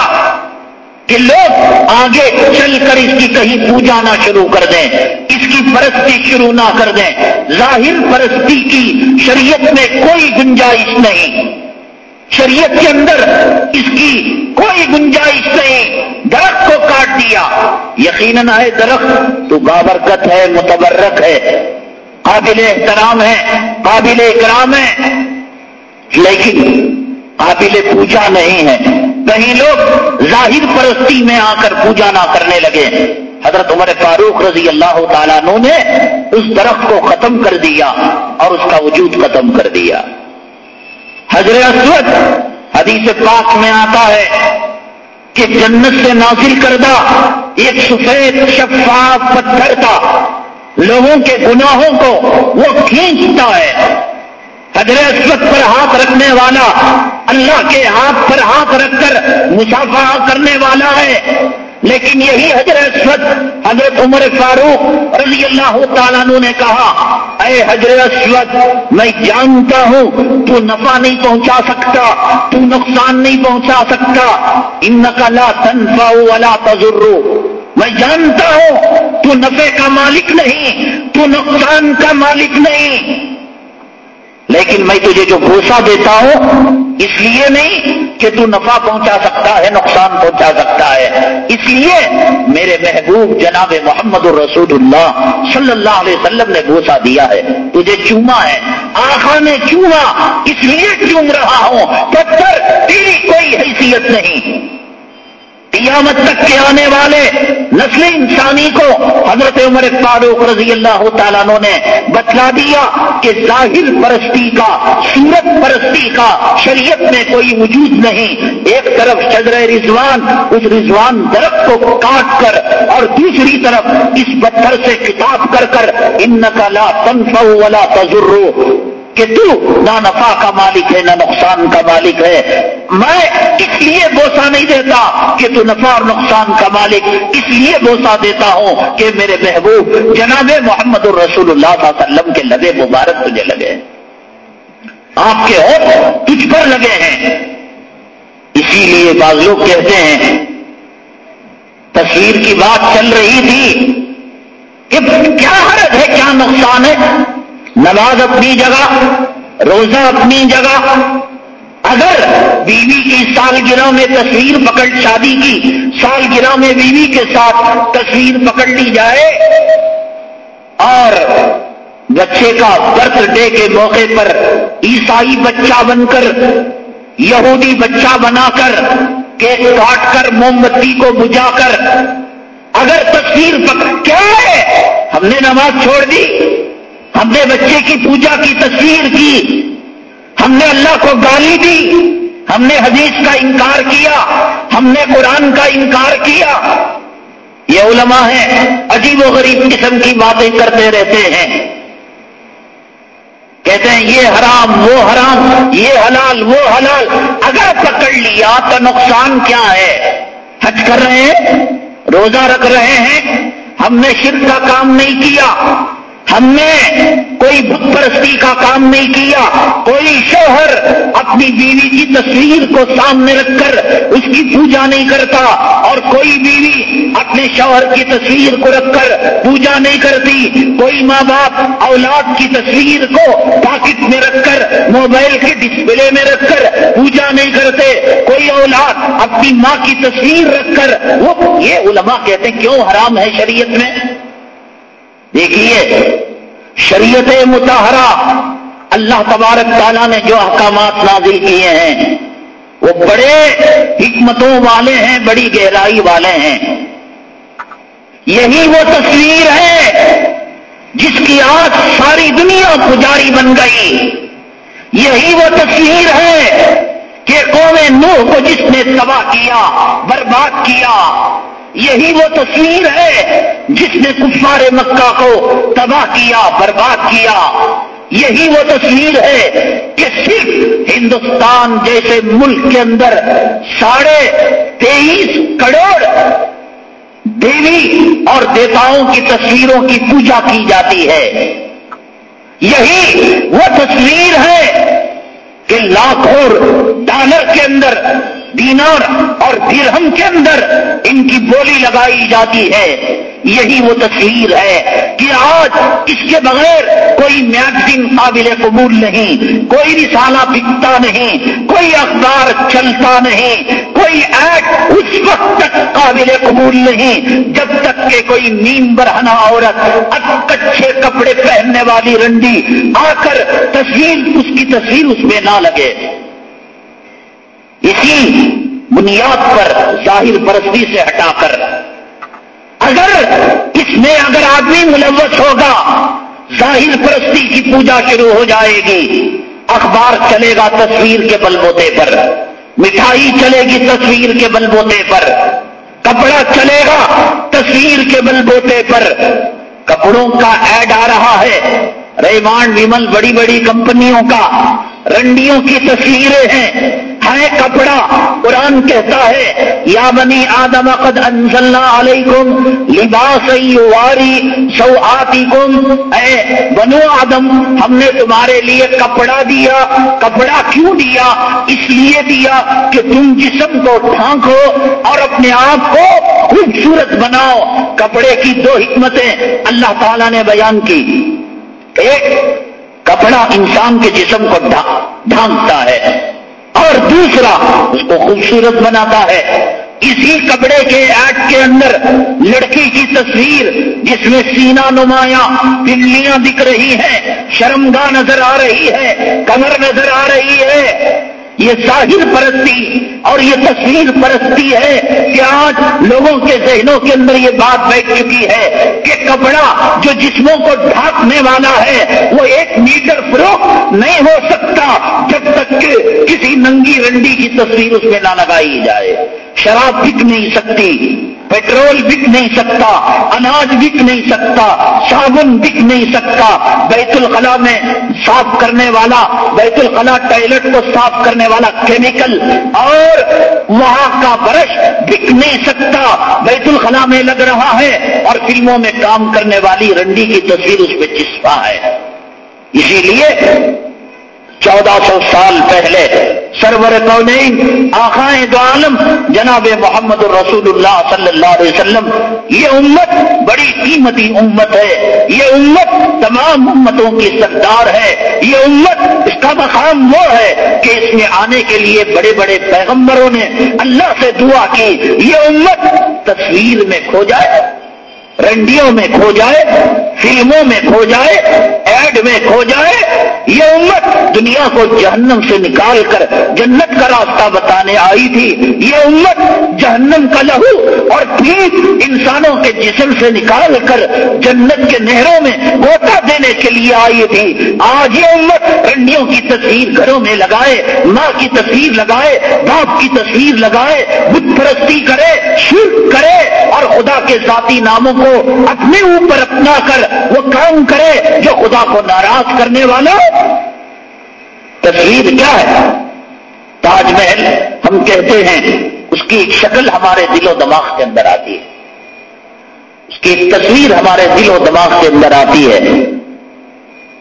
کہ لوگ آگے چل کر اس کی کہیں پوجا نہ شروع کر دیں، اس کی پرستی شروع نہ کر دیں۔ ظاہر پرستی کی شریعت میں کوئی گنجائش نہیں۔ شریعت کے اندر اس کی کوئی گنجائش نہیں۔ درخت کو کاٹ دیا۔ یقیناً ہے درخت، تو بابرکت ہے، متبرک ہے۔ قابل احترام ہے، قابل اکرام ہے۔ لیکن قابل پوجا نہیں ہے۔ کہیں لوگ ظاہر پرستی میں آ کر پوجا نہ کرنے لگے۔ حضرت عمر فاروق رضی اللہ تعالیٰ نے اس درخت کو ختم کر دیا اور اس کا وجود ختم کر دیا۔ حضرت اسود، حدیث پاک میں آتا ہے کہ جنت سے نازل کردہ ایک سفید شفاف پتھر تھا۔ لوگوں کے گناہوں کو وہ کھینچتا ہے۔ حضرت اسود پر ہاتھ رکھنے والا، اللہ کے ہاتھ پر ہاتھ رکھ کر مسافہ کرنے والا ہے۔ لیکن یہی حضرت اسود، حضرت عمر فاروق رضی اللہ تعالیٰ نے کہا، اے حضرت اسود، میں جانتا ہوں، تو نفع نہیں پہنچا سکتا، تو نقصان نہیں پہنچا سکتا۔ ان کا لا تنفع ولا تجرو میں جانتا ہوں، تو نفع کا مالک نہیں، تو نقصان کا مالک نہیں۔ لیکن میں تجھے جو بھوسا دیتا ہوں، اس لیے نہیں کہ تو نفع پہنچا سکتا ہے، نقصان پہنچا سکتا ہے۔ اس لیے میرے محبوب جناب محمد الرسول اللہ صلی اللہ علیہ وسلم نے بھوسا دیا ہے۔ تجھے چوما ہے۔ آخا نے چوما، اس لیے چوم رہا ہوں۔ پتھر تیری کوئی حیثیت نہیں۔ قیامت تک کے آنے والے نسل انسانی کو حضرت عمر فاروق رضی اللہ تعالیٰ نے بتلا دیا کہ ظاہر پرستی کا سورت پرستی کا شریعت میں کوئی وجود نہیں۔ ایک طرف شجر رضوان، اس رضوان درخت کو کاٹ کر اور دوسری طرف اس پتھر سے کتاب کر کر ان کا لا تنفع ولا تجرو کہ تو نہ نفع کا مالک ہے نہ نقصان کا مالک ہے۔ میں اس لیے بوسا نہیں دیتا کہ تو نفع اور نقصان کا مالک اس لیے بوسا دیتا ہوں کہ میرے محبوب جناب محمد الرسول اللہ صلی اللہ علیہ وسلم کے لگے مبارک تجھے لگے آپ کے ہو تجھ پر لگے ہیں۔ اسی لیے بعض لوگ کہتے ہیں تصویر کی بات چل رہی تھی کہ کیا حرج ہے، کیا نقصان ہے؟ نماز اپنی جگہ، روزہ اپنی جگہ۔ اگر بیوی کی سالگرہ میں تصویر پکڑ، شادی کی سالگرہ میں بیوی کے ساتھ تصویر پکڑ لی جائے اور بچے کا برتھ ڈے کے موقع پر عیسائی بچہ بن کر، یہودی بچہ بنا کر، کیک کاٹ کر، موم بتی کو بجا کر، اگر تصویر پکڑ، کیا ہے؟ ہم نے نماز چھوڑ دی۔ ہم نے بچے کی پوجا کی تصویر کی، ہم نے اللہ کو گالی دی، ہم نے حدیث کا انکار کیا، ہم نے قرآن کا انکار کیا۔ یہ علماء ہیں، عجیب و غریب قسم کی باتیں کرتے رہتے ہیں۔ کہتے ہیں، یہ حرام، وہ حرام، یہ حلال، وہ حلال۔ اگر پکڑ لیا تو نقصان کیا ہے؟ حج کر رہے ہیں؟ روزہ رکھ رہے ہیں؟ ہم نے شرک کا کام نہیں کیا۔ ہم نے کوئی بت پرستی کا کام نہیں کیا، کوئی شوہر اپنی بیوی کی تصویر کو سامنے رکھ کر اس کی پوجا نہیں کرتا اور کوئی بیوی اپنے شوہر کی تصویر کو رکھ کر پوجا نہیں کرتی۔ کوئی ماں باپ اولاد کی تصویر کو پاکٹ میں رکھ کر، موبائل کے ڈسپلے میں رکھ کر پوجا نہیں کرتے۔ کوئی اولاد اپنی ماں کی تصویر رکھ کر، وہ یہ علماء کہتے ہیں، کیوں حرام ہے شریعت میں؟ دیکھیے، شریعت متحرہ اللہ تبارک تعالیٰ نے جو احکامات نازل کیے ہیں، وہ بڑے حکمتوں والے ہیں، بڑی گہرائی والے ہیں۔ یہی وہ تصویر ہے جس کی آج ساری دنیا پجاری بن گئی۔ یہی وہ تصویر ہے کہ قوم نوح کو جس نے تباہ کیا، برباد کیا یہی وہ تصویر ہے جس نے کفار مکہ کو تباہ کیا، برباد کیا۔ یہی وہ تصویر ہے کہ صرف ہندوستان جیسے ملک کے اندر ساڑھے تیئیس کروڑ دیوی اور دیوتاؤں کی تصویروں کی پوجا کی جاتی ہے۔ یہی وہ تصویر ہے کہ لاکھوں ڈالر کے اندر دینار اور درہم کے اندر ان کی بولی لگائی جاتی ہے۔ یہی وہ تصویر ہے کہ آج اس کے بغیر کوئی میگزین قابل قبول نہیں، کوئی رسالہ بکتا نہیں، کوئی اخبار چلتا نہیں، کوئی ایڈ اس وقت تک قابل قبول نہیں جب تک کہ کوئی نیم برہنا عورت، اب کپڑے پہننے والی رنڈی آ کر تصویر اس کی تصویر اس میں نہ لگے۔ اسی بنیاد پر ظاہر پرستی سے ہٹا کر، اگر اس میں اگر آدمی ملوث ہوگا، ظاہر پرستی کی پوجا شروع ہو جائے گی، اخبار چلے گا تصویر کے بل بوتے پر، مٹھائی چلے گی تصویر کے بل بوتے پر، کپڑا چلے گا تصویر کے بل بوتے پر، کپڑوں کا ایڈ آ رہا ہے۔ ریمان ویمل بڑی بڑی کمپنیوں کا، رنڈیوں کی تصویریں ہیں، ہے کپڑا، قرآن کہتا ہے، یا بنی آدم قد انزلنا علیکم لباس واری سو اے بنو آدم، ہم نے تمہارے لیے کپڑا دیا، کپڑا کیوں دیا؟ اس لیے دیا کہ تم جسم کو ڈھانکو اور اپنے آپ کو خوبصورت بناؤ۔ کپڑے کی دو حکمتیں اللہ تعالی نے بیان کی۔ ایک کپڑا انسان کے جسم کو ڈھانکتا ہے اور دوسرا اس کو خوبصورت بناتا ہے۔ اسی کپڑے کے ایڈ کے اندر لڑکی کی تصویر جس میں سینا نمایاں بلیاں دکھ رہی ہیں، شرمگاہ نظر آ رہی ہے، کمر نظر آ رہی ہے۔ یہ ظاہر پرستی اور یہ تصویر پرستی ہے کہ آج لوگوں کے ذہنوں کے اندر یہ بات بیٹھ چکی ہے کہ کپڑا جو جسموں کو ڈھانکنے والا ہے، وہ ایک میٹر فروخت نہیں ہو سکتا جب تک کہ کسی ننگی رنڈی کی تصویر اس میں نہ لگائی جائے۔ شراب بک نہیں سکتی، پیٹرول بک نہیں سکتا، اناج بک نہیں سکتا، صابن بک نہیں سکتا۔ بیت الخلا میں صاف کرنے والا، بیت الخلا ٹوائلٹ کو صاف کرنے والا کیمیکل اور وہاں کا برش بک نہیں سکتا۔ بیت الخلا میں لگ رہا ہے اور فلموں میں کام کرنے والی رنڈی کی تصویر اس پہ چسپا ہے۔ اسی لیے چودہ سو سال پہلے سرور کونین آخائیں دو عالم، جناب محمد الرسول اللہ صلی اللہ علیہ وسلم، یہ امت بڑی قیمتی امت ہے، یہ امت تمام امتوں کی سردار ہے، یہ امت اس کا مقام وہ ہے کہ اس میں آنے کے لیے بڑے بڑے پیغمبروں نے اللہ سے دعا کی، یہ امت تصویر میں کھو جائے۔ رنڈیوں میں کھو جائے، فلموں میں کھو جائے، ایڈ میں کھو جائے، یہ امت دنیا کو جہنم سے نکال کر جنت کا راستہ بتانے آئی تھی۔ یہ امت جہنم کا لہو اور پھر انسانوں کے جسم سے نکال کر جنت کے نہروں میں گوتا دینے کے لیے آئی تھی۔ آج یہ امت رنڈیوں کی تصویر گھروں میں لگائے، ماں کی تصویر لگائے، باپ کی تصویر لگائے، بت پرستی کرے، شرک کرے اور خدا کے ذاتی ناموں کو اپنے اوپر اپنا کر، وہ کام کرے جو خدا کو ناراض کرنے والا۔ تصویر کیا ہے؟ تاج محل، ہم کہتے ہیں، اس کی شکل ہمارے دل و دماغ کے اندر آتی ہے۔ اس کی ایک تصویر ہمارے دل و دماغ کے اندر آتی ہے۔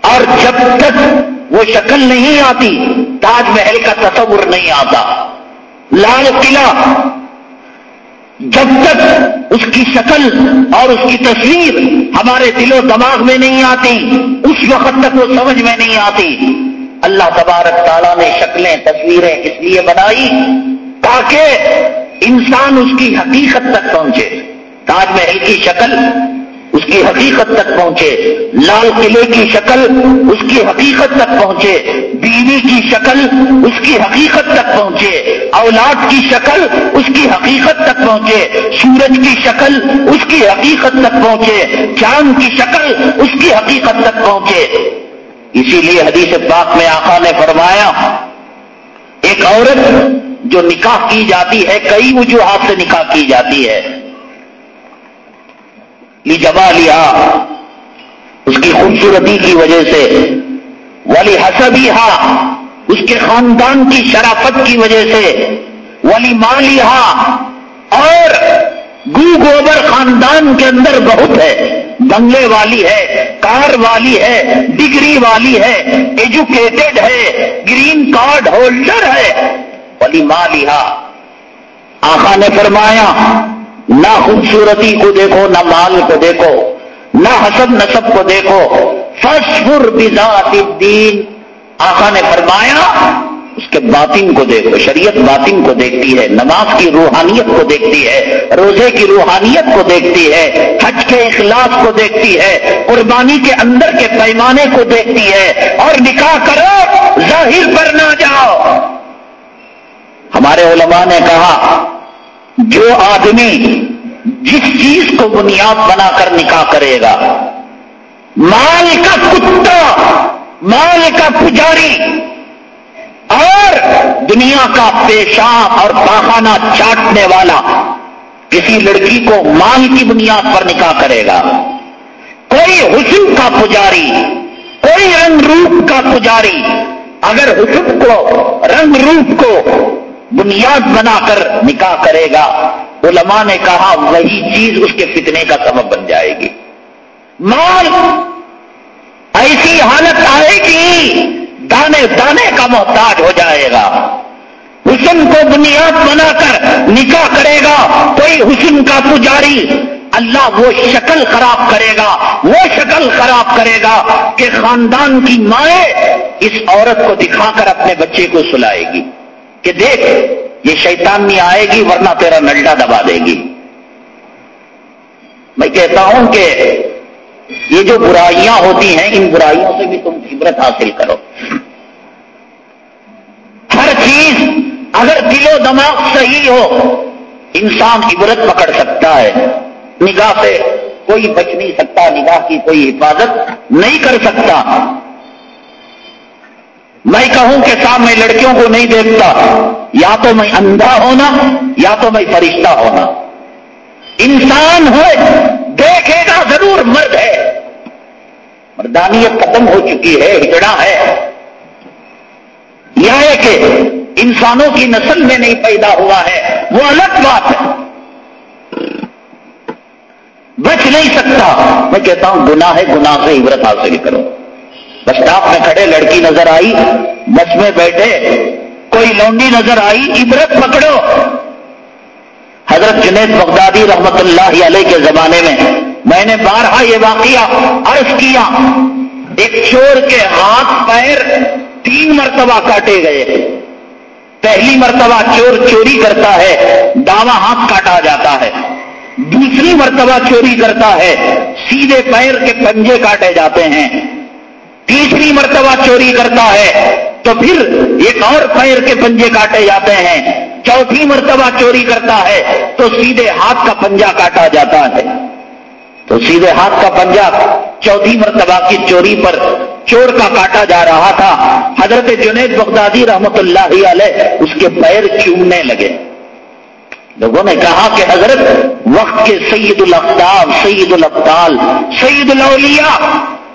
اور جب تک وہ شکل نہیں آتی، تاج محل کا تصور نہیں آتا۔ لال قلعہ جب تک اس کی شکل اور اس کی تصویر ہمارے دل و دماغ میں نہیں آتی، اس وقت تک وہ سمجھ میں نہیں آتی۔ اللہ تبارک تعالیٰ نے شکلیں، تصویریں اس لیے بنائی تاکہ انسان اس کی حقیقت تک پہنچے۔ تاج محل کی شکل اس کی حقیقت تک پہنچے، لال قلعے کی شکل اس کی حقیقت تک پہنچے، بیوی کی شکل اس کی حقیقت تک پہنچے، اولاد کی شکل اس کی حقیقت تک پہنچے، سورج کی شکل اس کی حقیقت تک پہنچے، چاند کی شکل اس کی حقیقت تک پہنچے۔ اسی لیے حدیث پاک میں آقا نے فرمایا، ایک عورت جو نکاح کی جاتی ہے، کئی وجوہات سے نکاح کی جاتی ہے۔ لیا اس کی خوبصورتی کی وجہ سے ولی حسبی اس کے خاندان کی شرافت کی وجہ سے ولی مالی اور گو گوبر خاندان کے اندر بہت ہے، بنگلے والی ہے، کار والی ہے، ڈگری والی ہے ایجوکیٹڈ ہے، گرین کارڈ ہولڈر ہے ولی مالیہ آخا نے فرمایا نہ خوبصورتی کو دیکھو، نہ مال کو دیکھو، نہ حسب نصب کو دیکھو۔ فشفر بذات الدین۔ آقا نے فرمایا، اس کے باطن کو دیکھو، شریعت باطن کو دیکھتی ہے، نماز کی روحانیت کو دیکھتی ہے، روزے کی روحانیت کو دیکھتی ہے، حج کے اخلاص کو دیکھتی ہے، قربانی کے اندر کے پیمانے کو دیکھتی ہے۔ اور نکاح کرو، ظاہر پر نہ جاؤ۔ ہمارے علماء نے کہا جو آدمی جس چیز کو بنیاد بنا کر نکاح کرے گا، مال کا کتا، مال کا پجاری، اور دنیا کا پیشاب اور پاخانہ چاٹنے والا کسی لڑکی کو مال کی بنیاد پر نکاح کرے گا۔ کوئی حسن کا پجاری، کوئی رنگ روپ کا پجاری، اگر حسن کو، رنگ روپ کو بنیاد بنا کر نکاح کرے گا۔ علماء نے کہا وہی چیز اس کے فتنے کا سبب بن جائے گی۔ مال ایسی حالت آئے گی، دانے دانے کا محتاج ہو جائے گا۔ حسن کو بنیاد بنا کر نکاح کرے گا، کوئی حسن کا پجاری اللہ وہ شکل خراب کرے گا، وہ شکل خراب کرے گا کہ خاندان کی مائیں اس عورت کو دکھا کر اپنے بچے کو سلائے گی۔ کہ دیکھ، یہ شیطان نہیں آئے گی ورنہ تیرا نلڈا دبا دے گی۔ میں کہتا ہوں کہ یہ جو برائیاں ہوتی ہیں، ان برائیوں سے بھی تم عبرت حاصل کرو۔ ہر چیز اگر دل و دماغ صحیح ہو، انسان عبرت پکڑ سکتا ہے۔ نگاہ سے کوئی بچ نہیں سکتا، نگاہ کی کوئی حفاظت نہیں کر سکتا۔ میں کہوں کہ صاحب میں لڑکیوں کو نہیں دیکھتا، یا تو میں اندھا ہونا، یا تو میں فرشتہ ہونا۔ انسان ہو دیکھے گا ضرور مرد ہے۔ مردانیت ختم ہو چکی ہے، ہجڑا ہے۔ یہ کہ انسانوں کی نسل میں نہیں پیدا ہوا ہے، وہ الگ بات ہے۔ بچ نہیں سکتا۔ میں کہتا ہوں، گناہ ہے، گناہ سے عبرت حاصل کرو۔ بس اسٹاف میں کھڑے لڑکی نظر آئی بس میں بیٹھے، کوئی لونڈی نظر آئی، عبرت پکڑو۔ حضرت جنید بغدادی رحمت اللہ علیہ کے زمانے میں میں نے بارہا یہ واقعہ عرض کیا، ایک چور کے ہاتھ پیر تین مرتبہ کاٹے گئے۔ پہلی مرتبہ چور چوری کرتا ہے داوا ہاتھ کاٹا جاتا ہے۔ دوسری مرتبہ چوری کرتا ہے، سیدھے پیر کے پنجے کاٹے جاتے ہیں۔ تیسری مرتبہ چوری کرتا ہے، تو پھر ایک اور پیر کے پنجے کاٹے جاتے ہیں۔ چوتھی مرتبہ چوری کرتا ہے، تو سیدھے ہاتھ کا پنجا کاٹا جاتا ہے۔ تو سیدھے ہاتھ کا پنجا چوتھی مرتبہ کی چوری پر چور کا کاٹا جا رہا تھا۔ حضرت جنید بغدادی رحمت اللہ علیہ اس کے پیر چومنے لگے۔ لوگوں نے کہا کہ حضرت، وقت کے سید الفتاب سید الفتال سید الاولیاء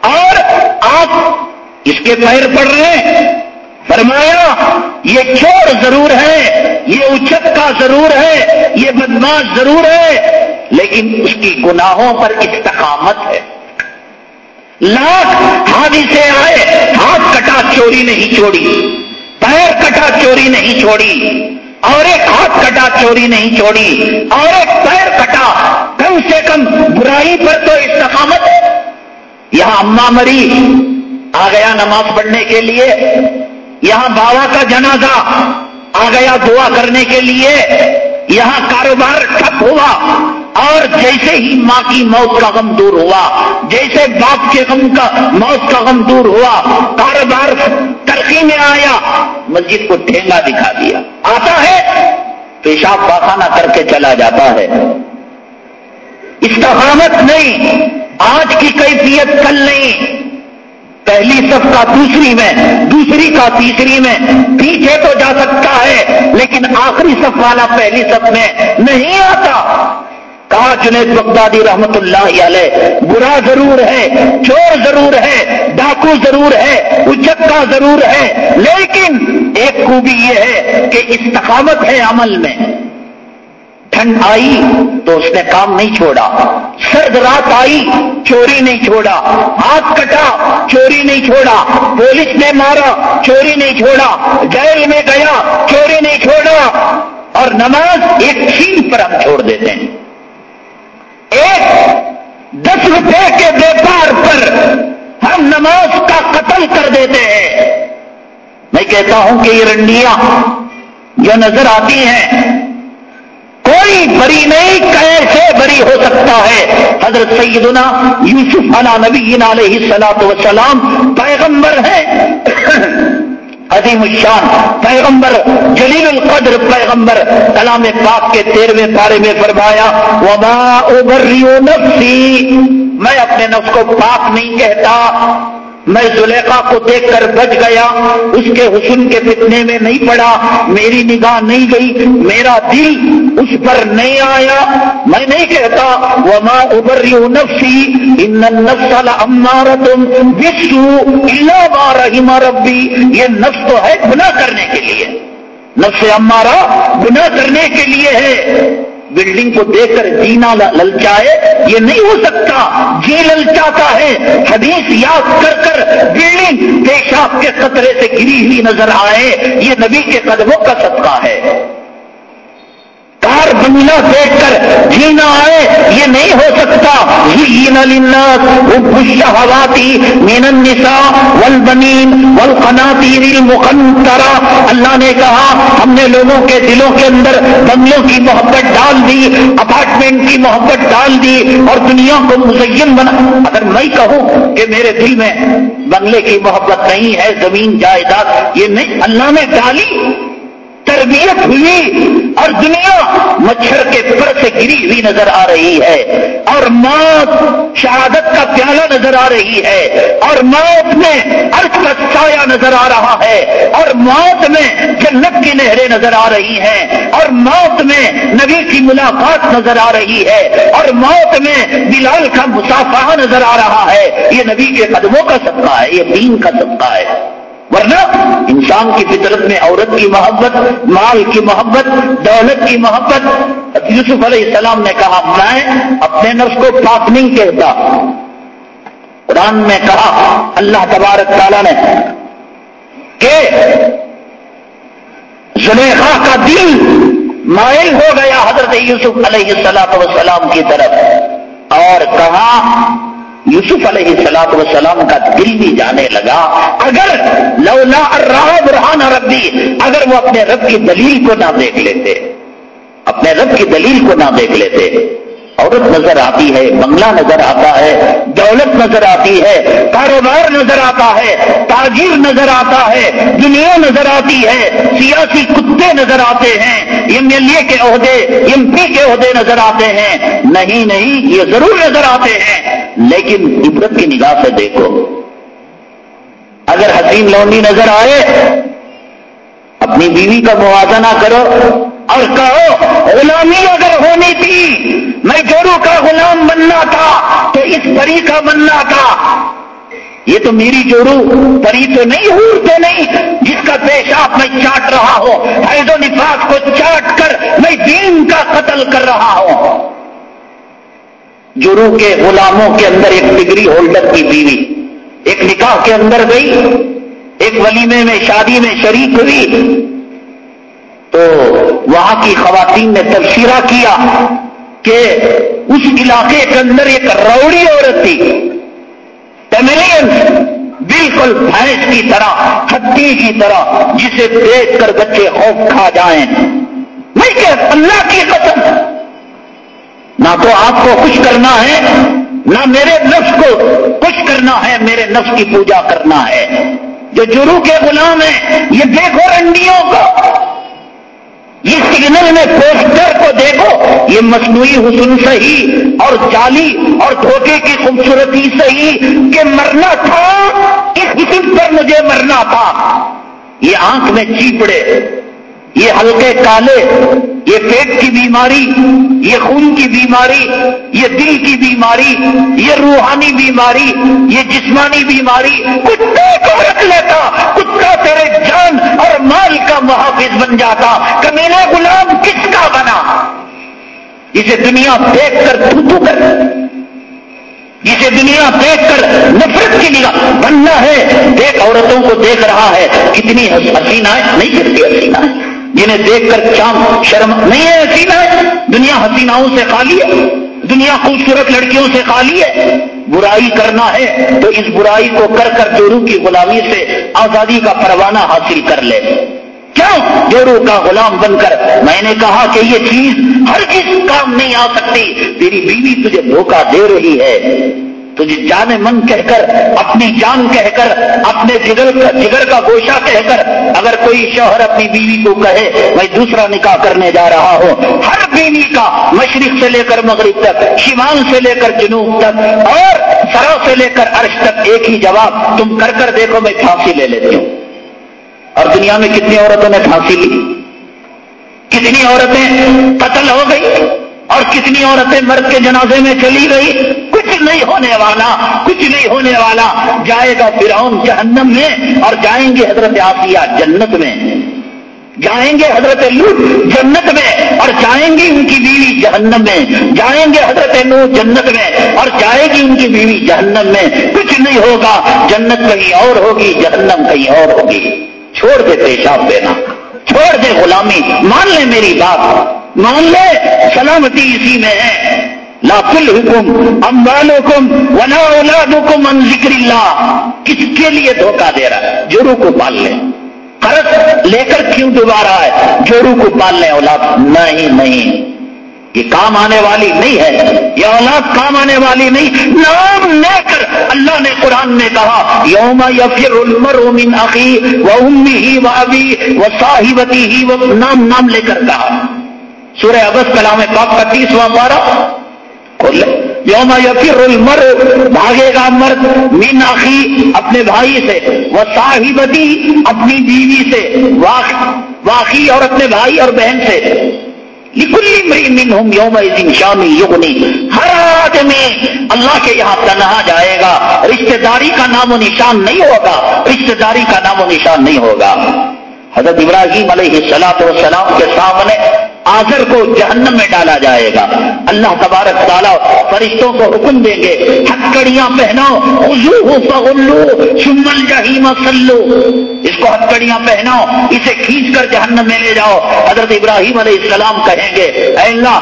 اور آپ اس کے پیر پڑ رہے ہیں فرمایا، یہ چور ضرور ہے، یہ اچت کا ضرور ہے، یہ بدماش ضرور ہے، لیکن اس کی گناہوں پر استقامت ہے۔ لاکھ ہادی سے آئے، ہاتھ کٹا چوری نہیں چھوڑی، پیر کٹا چوری نہیں چھوڑی، اور ایک ہاتھ کٹا چوری نہیں چھوڑی، اور ایک پیر کٹا کم سے کم برائی پر تو استقامت ہے۔ یہاں اما مری، آ گیا نماز پڑھنے کے لیے، یہاں بابا کا جنازہ، آ گیا دعا کرنے کے لیے، یہاں کاروبار ٹھپ ہوا، اور جیسے ہی ماں کی موت کا غم دور ہوا، جیسے باپ کے غم کا، موت کا غم دور ہوا، کاروبار ترقی میں آیا، مسجد کو ٹھینگا دکھا دیا، آتا ہے، پیشاب پاخانہ کر کے چلا جاتا ہے۔ استحامت نہیں، آج کی کیفیت کل نہیں۔ پہلی صف کا دوسری میں، دوسری کا تیسری میں، پیچھے تو جا سکتا ہے، لیکن آخری صف والا پہلی صف میں نہیں آتا۔ کہا جنید بغدادی رحمت اللہ علیہ، برا ضرور ہے، چور ضرور ہے، ڈاکو ضرور ہے اچکا ضرور ہے، لیکن ایک خوبی یہ ہے کہ استقامت ہے عمل میں۔ ٹھنڈ آئی تو اس نے کام نہیں چھوڑا۔ سرد رات آئی، چوری نہیں چھوڑا۔ ہاتھ کٹا، چوری نہیں چھوڑا۔ پولیس نے مارا، چوری نہیں چھوڑا۔ جیل میں گیا، چوری نہیں چھوڑا۔ اور نماز ایک چھین پر ہم چھوڑ دیتے ہیں۔ ایک دس روپے کے ویپار پر ہم نماز کا قتل کر دیتے ہیں۔ میں کہتا ہوں کہ یہ رنڈیاں جو نظر آتی ہیں کوئی بری نہیں، کیسے بری ہو سکتا ہے؟ حضرت سیدنا یوسف علا نبی علیہ سلاط وسلام پیغمبر ہے عظیم الشان پیغمبر، جلیل القدر پیغمبر، کلام پاک کے تیرویں پارے میں فرمایا، وما ابریو نفسی میں اپنے نفس کو پاک نہیں کہتا۔ میں زلیخا کو دیکھ کر بچ گیا، اس کے حسن کے فتنے میں نہیں پڑا، میری نگاہ نہیں گئی، میرا دل اس پر نہیں آیا۔ میں نہیں کہتا وہ ماں نفسی ان نفس امار تم وشو اللہ رحیمہ ربی یہ نفس تو ہے گناہ کرنے کے لیے۔ نفس امارا گناہ کرنے کے لیے ہے۔ بلڈنگ کو دیکھ کر جینا للچائے، یہ نہیں ہو سکتا۔ جی للچاتا ہے۔ حدیث یاد کر کر بلڈنگ پیشاب کے خطرے سے گری ہوئی نظر آئے۔ یہ نبی کے قدموں کا صدقہ ہے۔ کار بنگلہ دیکھ کر جینا آئے، یہ نہیں ہو سکتا۔ شہواتی مین النساء والبنین والقناطیر المقنطرہ اللہ نے کہا، ہم نے لوگوں کے دلوں کے اندر بنگلوں کی محبت ڈال دی، اپارٹمنٹ کی محبت ڈال دی اور دنیا کو مزین بنا۔ اگر میں کہوں کہ میرے دل میں بنگلے کی محبت نہیں ہے، زمین جائیداد یہ نہیں۔ اللہ نے ڈالی، تربیت ہوئی۔ اور دنیا مچھر کے پر سے گری ہوئی نظر آ رہی ہے اور موت شہادت کا پیالہ نظر آ رہی ہے اور موت میں ارتھ کا سایہ نظر آ رہا ہے اور موت میں جنت کی نہریں نظر آ رہی ہیں اور موت میں نبی کی ملاقات نظر آ رہی ہے اور موت میں بلال کا مسافہ نظر آ رہا ہے یہ نبی کے قدموں کا صدقہ ہے، یہ دین کا صدقہ ہے۔ ورنہ انسان کی فطرت میں عورت کی محبت، مال کی محبت، دولت کی محبت۔ یوسف علیہ السلام نے کہا، میں اپنے نفس کو پاک نہیں کہتا۔ قرآن میں کہا، اللہ تبارک تعالیٰ نے کہ زلیخا کا دل مائل ہو گیا حضرت یوسف علیہ السلاط وسلام کی طرف اور کہا یوسف علیہ السلاط وسلام کا دل بھی جانے لگا، اگر لولا راہ برہان ربی، اگر وہ اپنے رب کی دلیل کو نہ دیکھ لیتے، اپنے رب کی دلیل کو نہ دیکھ لیتے۔ عورت نظر آتی ہے، بنگلہ نظر آتا ہے، دولت نظر آتی ہے، کاروبار نظر آتا ہے، تاجر نظر آتا ہے، دنیا نظر آتی ہے، سیاسی کتے نظر آتے ہیں ایم ایل اے کے عہدے ایم پی کے عہدے نظر آتے ہیں۔ نہیں نہیں، یہ ضرور نظر آتے ہیں۔ لیکن عبرت کی نگاہ سے دیکھو۔ اگر حسین لونڈی نظر آئے، اپنی بیوی کا موازنہ کرو اور کہو، غلامی اگر ہونی تھی، میں جورو کا غلام بننا تھا تو اس پری کا بننا تھا۔ یہ تو میری جورو، پری تو نہیں ہوں تو نہیں، جس کا پیشاب میں چاٹ رہا ہوں حیض و نفاس کو چاٹ کر میں دین کا قتل کر رہا ہوں۔ جورو کے غلاموں کے اندر ایک ڈگری ہولڈر کی بیوی، ایک نکاح کے اندر گئی، ایک ولیمے میں، شادی میں شریک ہوئی۔ تو وہاں کی خواتین نے تبصرہ کیا کہ اس علاقے کے اندر ایک روڑی عورت تھی ٹیملین بالکل بھینس کی طرح ہڈی کی طرح، جسے دیکھ کر بچے خوف کھا جائیں۔ میں کہ اللہ کی قسم نہ تو آپ کو خوش کرنا ہے، نہ میرے نفس کو خوش کرنا ہے، میرے نفس کی پوجا کرنا ہے۔ جو جرو کے غلام ہیں، یہ دیکھو رنڈیوں کا یہ سگنل میں پوسٹر کو دیکھو، یہ مصنوعی حسن صحیح اور جالی اور دھوکے کی خوبصورتی صحیح کہ مرنا تھا، اس حسن پر مجھے مرنا تھا۔ یہ آنکھ میں چیپڑے۔ یہ ہلکے کالے، یہ پیٹ کی بیماری، یہ خون کی بیماری، یہ دل کی بیماری، یہ روحانی بیماری، یہ جسمانی بیماری، کتے کو رکھ لیتا، کتا تیرے جان اور مال کا محافظ بن جاتا کہ میرا غلام کس کا بنا؟ اسے دنیا دیکھ کر تھو کر جسے دنیا دیکھ کر نفرت کی نگاہ، بننا ہے، دیکھ عورتوں کو دیکھ رہا ہے، کتنی حسینہ ہے، نہیں کرتی حسینہ ہے۔ جنہیں دیکھ کر چاند شرم نہیں ہے حسینہ ہے؟ دنیا حسیناؤں سے خالی ہے، دنیا خوبصورت لڑکیوں سے خالی ہے۔ برائی کرنا ہے تو اس برائی کو کر کر جورو کی غلامی سے آزادی کا پروانہ حاصل کر لے۔ کیوں؟ جورو کا غلام بن کر میں نے کہا کہ یہ چیز ہر کس کام نہیں آ سکتی۔ تیری بیوی تجھے دھوکہ دے رہی ہے۔ تجھے جان من کہہ کر، اپنی جان کہہ کر، اپنے جگر کا جگر کا گوشہ کہہ کر، اگر کوئی شوہر اپنی بیوی کو کہے، میں دوسرا نکاح کرنے جا رہا ہوں، ہر بیوی کا مشرق سے لے کر مغرب تک، شمال سے لے کر جنوب تک، اور سرا سے لے کر عرش تک ایک ہی جواب، تم کر کر دیکھو میں پھانسی لے لیتی ہوں۔ اور دنیا میں کتنی عورتوں نے پھانسی لی؟ کتنی عورتیں قتل ہو گئی؟ اور کتنی عورتیں مرد کے جنازے میں چلی گئی؟ کچھ نہیں ہونے والا، کچھ نہیں ہونے والا۔ جائے گا فرعون جہنم میں اور جائیں گے حضرت آسیہ جنت میں۔ جائیں گے حضرت لوٹ جنت میں اور جائیں گی ان کی بیوی جہنم میں۔ جائیں گے حضرت نو جنت میں اور جائے گی ان کی بیوی جہنم میں۔ کچھ نہیں ہوگا، جنت کہیں اور ہوگی، جہنم کہیں اور ہوگی۔ چھوڑ دے پیشاب دینا۔ چھوڑ دے غلامی۔ مان لے میری بات۔ مان لے سلامتی اسی میں ہے۔ لاکل حکم امبال حکم ولا اولادکم ان ذکر اللہ کس کے لیے دھوکہ دے رہا ہے؟ جورو کو پال لے. قرض لے کر کیوں ڈبا رہا ہے؟ جورو کو پال لے اولاد. نہیں نہیں. یہ کام آنے والی نہیں ہے. یہ اولاد کام آنے والی نہیں. نام لے کر اللہ نے قرآن میں کہا، یوم یفر المر من عقی و امی ہی و ابی و صاحبتی ہی وہ نام نام لے کر کہا. سورہ اگست کلام پاک کا تیسواں بارہ یوم یفر المر بھاگے گا مرد مین آخی اپنے بھائی سے وہ صاحبتی اپنی بیوی سے واقعی اور اپنے بھائی اور بہن سے۔ مری من ہوں یوم شامی یگنی ہر آدمی اللہ کے یہاں تنہا جائے گا۔ رشتہ داری کا نام و نشان نہیں ہوگا۔ رشتہ داری کا نام و نشان نہیں ہوگا۔ حضرت ابراہیم علیہ السلاط والسلام کے سامنے آزر کو جہنم میں ڈالا جائے گا۔ اللہ تبارک تعالیٰ فرشتوں کو حکم دیں گے ہتکڑیاں پہناؤ خزو ہو سمل جہیم سلو اس کو ہتکڑیاں پہناؤ، اسے کھینچ کر جہنم میں لے جاؤ۔ حضرت ابراہیم علیہ السلام کہیں گے، اے اللہ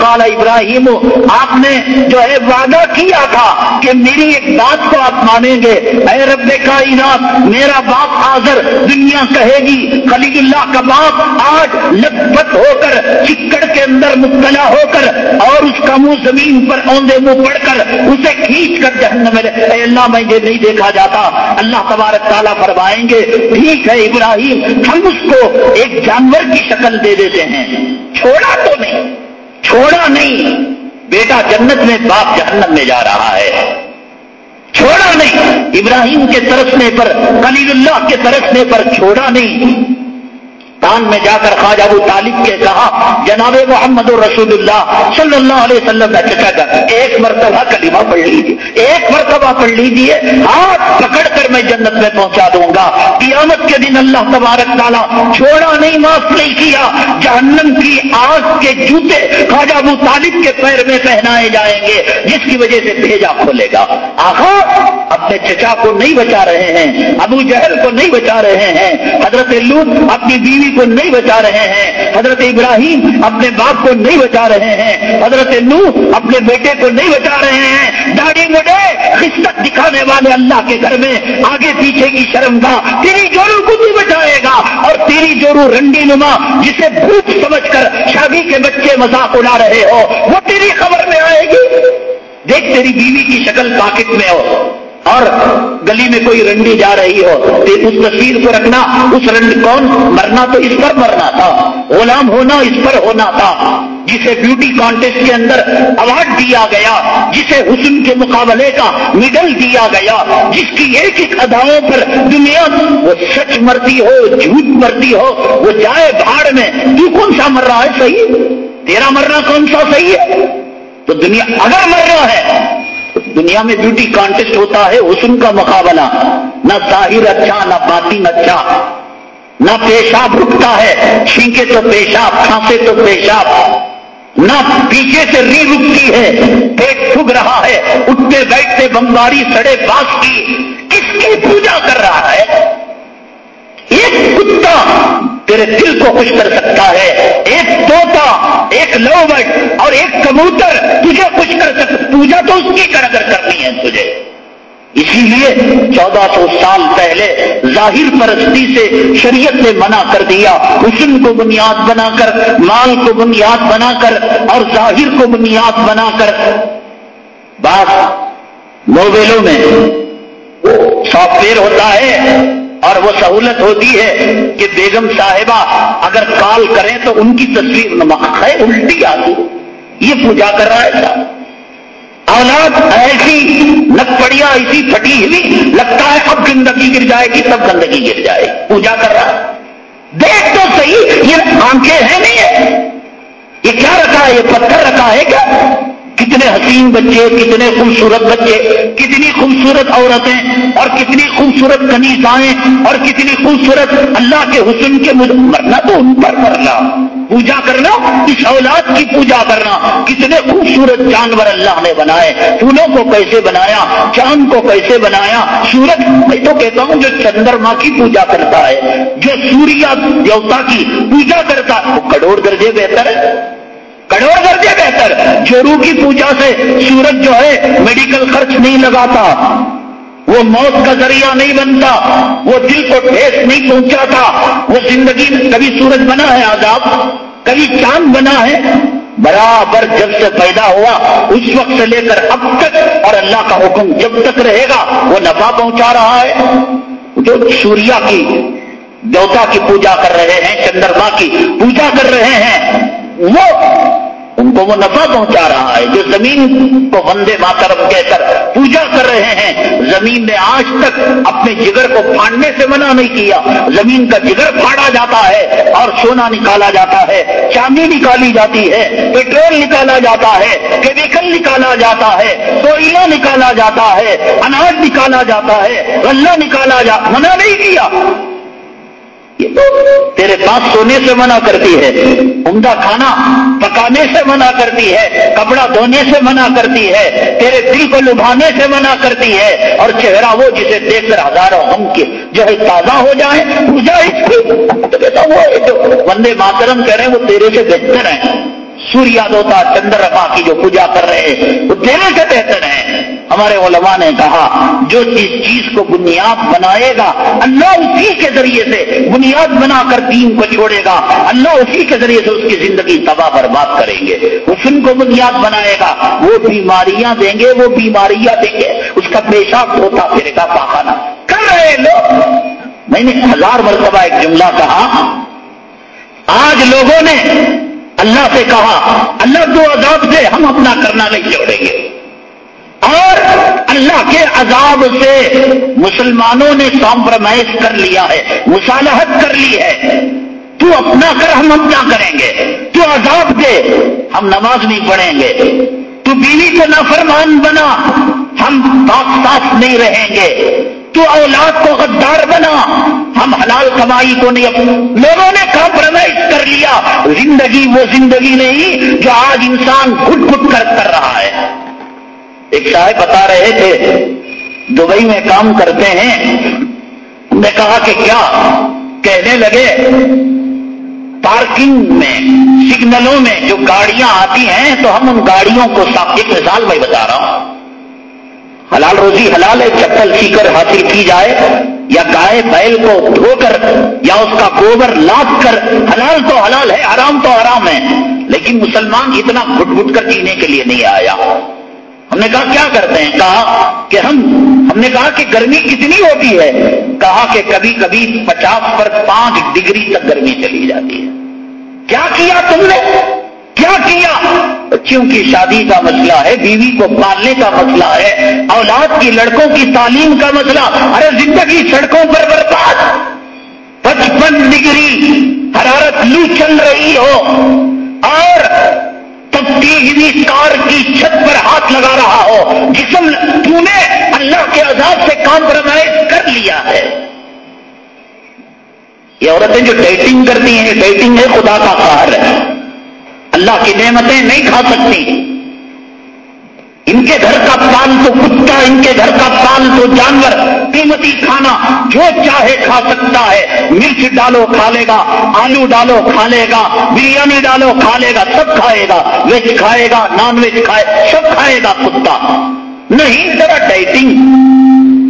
قال ابراہیم آپ نے جو ہے وعدہ کیا تھا کہ میری ایک بات کو آپ مانیں گے۔ اے رب کائنات، میرا باپ آزر دنیا کہے گی، خلیل اللہ کا باپ آج لت پت ہو کر چکڑ کے اندر مبتلا ہو کر اور اس کا منہ زمین پر اوندے منہ پڑ کر اسے کھینچ کر جہنم میں اے اللہ، میں یہ نہیں دیکھا جاتا۔ اللہ تبارک تعالیٰ فرمائیں گے، ٹھیک ہے ابراہیم، ہم اس کو ایک جانور کی شکل دے دیتے ہیں۔ چھوڑا تو نہیں، چھوڑا نہیں۔ بیٹا جنت میں باپ جہنم میں جا رہا ہے۔ چھوڑا نہیں۔ ابراہیم کے ترسنے پر کلیل اللہ کے ترسنے پر چھوڑا نہیں۔ کان میں جا کر خواجہ ابو طالب کے کہا، جناب محمد رسول اللہ صلی اللہ علیہ وسلم کا چچا کر ایک مرتبہ کلمہ پڑھ لیجیے ایک مرتبہ پڑھ لیجیے ہاتھ پکڑ کر میں جنت میں پہنچا دوں گا۔ قیامت کے دن اللہ تبارک تعالیٰ چھوڑا نہیں، معاف نہیں کیا۔ جہنم کی آگ کے جوتے خواجہ ابو طالب کے پیر میں پہنائے جائیں گے، جس کی وجہ سے بھیجا کھولے گا۔ آخر اپنے چچا کو نہیں بچا رہے ہیں، ابو جہل کو نہیں بچا رہے ہیں۔ حضرت لوت اپنی بیوی بیوی کو نہیں بچا رہے ہیں۔ حضرت ابراہیم اپنے باپ کو نہیں بچا رہے ہیں۔ حضرت نو اپنے بیٹے کو نہیں بچا رہے ہیں۔ داڑھی مڈے خستت دکھانے والے اللہ کے گھر میں آگے پیچھے کی شرم کا تیری جورو کو بھی بچائے گا اور تیری جورو رنڈی نما جسے بھوک سمجھ کر شادی کے بچے مذاق اڑا رہے ہو، وہ تیری خبر میں آئے گی۔ دیکھ تیری بیوی کی شکل پاکٹ میں ہو۔ اور گلی میں کوئی رنڈی جا رہی ہو تو اس تصویر کو رکھنا، اس رنڈ کون؟ مرنا تو اس پر مرنا تھا، غلام ہونا اس پر ہونا تھا، جسے بیوٹی کانٹیسٹ کے اندر اوارڈ دیا گیا، جسے حسن کے مقابلے کا میڈل دیا گیا، جس کی ایک ایک اداؤں پر دنیا وہ سچ مرتی ہو، جھوٹ مرتی ہو، وہ جائے بھاڑ میں، تو کون سا مر رہا ہے صحیح؟ تیرا مرنا کون سا صحیح ہے؟ تو دنیا اگر مر رہا ہے دنیا میں بیوٹی کانٹیسٹ ہوتا ہے حسن کا مقابلہ۔ نہ ظاہر اچھا نہ باطن اچھا۔ نہ پیشاب رکتا ہے، چھینکے تو پیشاب کھانسے تو پیشاب۔ نہ پیچھے سے ری رکتی ہے، پیٹ پھگ رہا ہے، اٹھتے بیٹھتے بمباری سڑے باس کی۔ کس کی پوجا کر رہا ہے؟ ایک کتا تیرے دل کو خوش کر سکتا ہے۔ ایک توتا ایک لو اور ایک کبوتر تجھے خوش کر سکتا پوجا تو اس کی کر اگر کرنی ہے تجھے۔ اسی لیے چودہ سو سال پہلے ظاہر پرستی سے شریعت نے منع کر دیا۔ حسن کو بنیاد بنا کر، مال کو بنیاد بنا کر اور ظاہر کو بنیاد بنا کر۔ بات موبائلوں میں سافٹ ویئر ہوتا ہے۔ اور وہ سہولت ہوتی ہے کہ بیگم صاحبہ اگر کال کریں تو ان کی تصویر نمک ہے، الٹی آتی۔ یہ پوجا کر رہا ہے۔ اولاد ایسی لگ پڑیا ایسی پھٹی ہوئی، لگتا ہے اب گندگی گر جائے گی، تب گندگی گر جائے۔ پوجا کر رہا دیکھ تو صحیح، یہ آنکھیں ہیں نہیں ہے یہ کیا رکھا ہے؟ یہ پتھر رکھا ہے کیا؟ کتنے حسین بچے، کتنے خوبصورت بچے، کتنی خوبصورت عورتیں اور کتنی خوبصورت کنیزائیں اور کتنی خوبصورت اللہ کے حسن کے مرنا تو ان پر مرنا۔ پوجا کرنا، اس اولاد کی پوجا کرنا۔ کتنے خوبصورت جانور اللہ نے بنائے، پھولوں کو کیسے بنایا، چاند کو کیسے بنایا۔ سورج، میں تو کہتا ہوں جو چندرما کی پوجا کرتا ہے، جو سوریا دیوتا کی پوجا کرتا ہے، وہ کروڑ درجے بہتر ہے۔ کروڑ درجے بہتر۔ چورو کی پوجا سے سورج جو ہے میڈیکل خرچ نہیں لگاتا۔ وہ موت کا ذریعہ نہیں بنتا۔ وہ دل کو ٹھیس نہیں پہنچاتا۔ وہ زندگی میں کبھی سورج بنا ہے آزاد کبھی چاند بنا ہے۔ برابر جب سے پیدا ہوا، اس وقت سے لے کر اب تک اور اللہ کا حکم جب تک رہے گا، وہ نفع پہنچا رہا ہے۔ جو سوریا کی، دیوتا کی پوجا کر رہے ہیں، چندرما کی پوجا کر رہے ہیں، وہ ان کو وہ نفع پہنچا رہا ہے جو زمین کو وندے ماترم کہہ کر پوجا کر رہے ہیں۔ زمین نے آج تک اپنے جگر کو پھاڑنے سے منع نہیں کیا۔ زمین کا جگر پھاڑا جاتا ہے اور سونا نکالا جاتا ہے، چاندی نکالی جاتی ہے پیٹرول نکالا جاتا ہے، کیمیکل نکالا جاتا ہے، کوئلہ نکالا جاتا ہے، اناج نکالا جاتا ہے، غلہ نکالا جاتا منع نہیں کیا۔ یہ تو تیرے پاس سونے سے منع کرتی ہے، عمدہ کھانا پکانے سے منع کرتی ہے، کپڑا دھونے سے منع کرتی ہے، تیرے دل کو لبھانے سے منع کرتی ہے، اور چہرہ وہ جسے دیکھ کر ہزاروں ہم کے جو ہے تازہ ہو جائیں تو کہتا وہ جو وندے ماترم کہہ رہے ہیں، وہ تیرے سے بہتر ہیں۔ سوریا دوتا چندرما کی جو پوجا کر رہے ہیں، وہ دینے سے بہتر ہے ہمارے علماء نے کہا، جو اس چیز کو بنیاد بنائے گا، اللہ اسی کے ذریعے سے بنیاد بنا کر دین کو چھوڑے گا۔ اللہ اسی کے ذریعے سے اس کی زندگی تباہ برباد کریں گے۔ حسن کو بنیاد بنائے گا، وہ بیماریاں دیں گے، وہ بیماریاں دیں گے۔ اس کا پیشاب ہوتا پھرے گا، پاخانہ۔ کر رہے لوگ۔ میں نے ہزار مرتبہ ایک جملہ کہا، آج لوگوں نے اللہ سے کہا، اللہ دو عذاب سے ہم اپنا کرنا نہیں چھوڑیں گے۔ اور اللہ کے عذاب سے مسلمانوں نے کمپرومائز کر لیا ہے، مصالحت کر لی ہے۔ تو اپنا کر، ہم اپنا کریں گے۔ تو عذاب دے، ہم نماز نہیں پڑھیں گے۔ تو بیوی کو نافرمان بنا، ہم پاک صاف نہیں رہیں گے۔ تو اولاد کو غدار بنا۔ ہم حلال کمائی کو نہیں لوگوں نے کمپرومائز کر لیا۔ زندگی وہ زندگی نہیں جو آج انسان گھٹ گھٹ کر کر رہا ہے۔ ایک صاحب بتا رہے تھے، دبئی میں کام کرتے ہیں۔ نے کہا کہ کیا؟ کہنے لگے، پارکنگ میں، سگنلوں میں جو گاڑیاں آتی ہیں، تو ہم ان گاڑیوں کو ایک مثال میں بتا رہا ہوں۔ حلال روزی حلال ہے، چپل سی کر حاصل کی جائے۔ یا گائے بیل کو دھو کر یا اس کا گوبر لاپ کر، حلال تو حلال ہے آرام تو آرام ہے، لیکن مسلمان اتنا گھٹ گھٹ کر جینے کے لیے نہیں آیا۔ ہم نے کہا، کیا کرتے ہیں؟ کہا کہ ہم ہم نے کہا کہ گرمی کتنی ہوتی ہے؟ کہا کہ کبھی کبھی پچاس پر پانچ ڈگری تک گرمی چلی جاتی ہے۔ کیا کیا تم نے؟ کیا کیا؟ بچیوں کی شادی کا مسئلہ ہے، بیوی کو پالنے کا مسئلہ ہے، اولاد کی لڑکوں کی تعلیم کا مسئلہ۔ ارے زندگی سڑکوں پر برباد۔ پچپن ڈگری حرارت لو چل رہی ہو۔ اور تبدیلی ہوئی کار کی چھت پر ہاتھ لگا رہا ہو۔ جسم تو نے اللہ کے عذاب سے کمپرومائز کر لیا ہے۔ یہ عورتیں جو ڈیٹنگ کرتی ہیں ڈیٹنگ ہے خدا کا کار ہے اللہ کی نعمتیں نہیں کھا سکتی۔ ان کے گھر کا پال تو کتا، ان کے گھر کا پال تو جانور۔ قیمتی کھانا جو چاہے کھا سکتا ہے۔ مرچ ڈالو، کھا لے گا۔ آلو ڈالو، کھا لے گا۔ بریانی ڈالو، کھا لے گا۔ سب کھائے گا۔ ویج کھائے گا، نان ویج کھائے، سب کھائے گا کتا۔ نہیں، ذرا ڈائٹنگ۔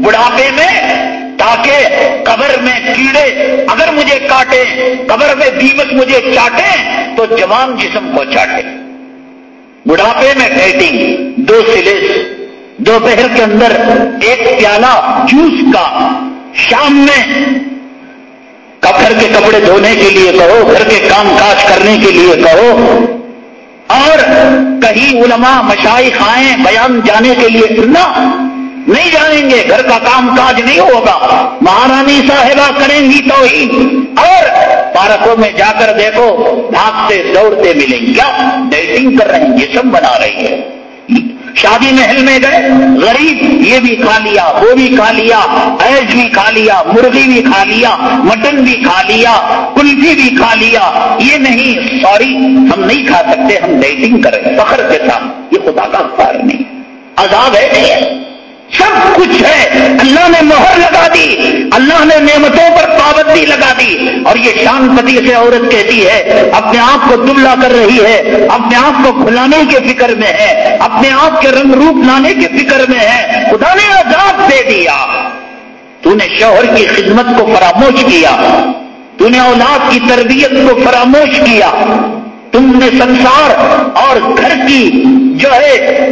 بڑھاپے میں تاکہ قبر میں کیڑے اگر مجھے کاٹے قبر میں دیمک مجھے چاٹے تو جوان جسم کو چاٹے بڑھاپے میں ڈیٹنگ، دو سلیس دوپہر کے اندر ایک پیالہ جوس کا، شام میں گھر کے کپڑے دھونے کے لیے کہو، گھر کے کام کاج کرنے کے لیے کہو۔ اور کہیں علماء مشائی خائیں بیان جانے کے لیے سننا نہیں جانیں گے۔ گھر کا کام کاج نہیں ہوگا۔ مہارانی صاحبہ کریں گی تو ہی اور پارکوں میں جا کر دیکھو، بھاگتے دوڑتے ملیں گے۔ ڈیٹنگ کر رہے ہیں، یہ سب بنا رہی ہے شادی محل میں گئے، غریب، یہ بھی کھا لیا، وہ بھی کھا لیا، ایج بھی کھا لیا، مرغی بھی کھا لیا، مٹن بھی کھا لیا، کلفی بھی کھا لیا۔ یہ نہیں، سوری، ہم نہیں کھا سکتے، ہم ڈیٹنگ کریں، فخر کے ساتھ۔ یہ خدا کا کار نہیں۔ عذاب ہے۔ نہیں سب کچھ ہے۔ اللہ نے مہر لگا دی۔ اللہ نے نعمتوں پر پابندی لگا دی۔ اور یہ شان پتی سے عورت کہتی ہے، اپنے آپ کو دبلا کر رہی ہے، اپنے آپ کو کھلانے کے فکر میں ہے، اپنے آپ کے رنگ روپ لانے کے فکر میں ہے۔ خدا نے عذاب دے دیا۔ تو نے شوہر کی خدمت کو فراموش کیا۔ تو نے اولاد کی تربیت کو فراموش کیا۔ تم نے سنسار اور گھر کی جو ہے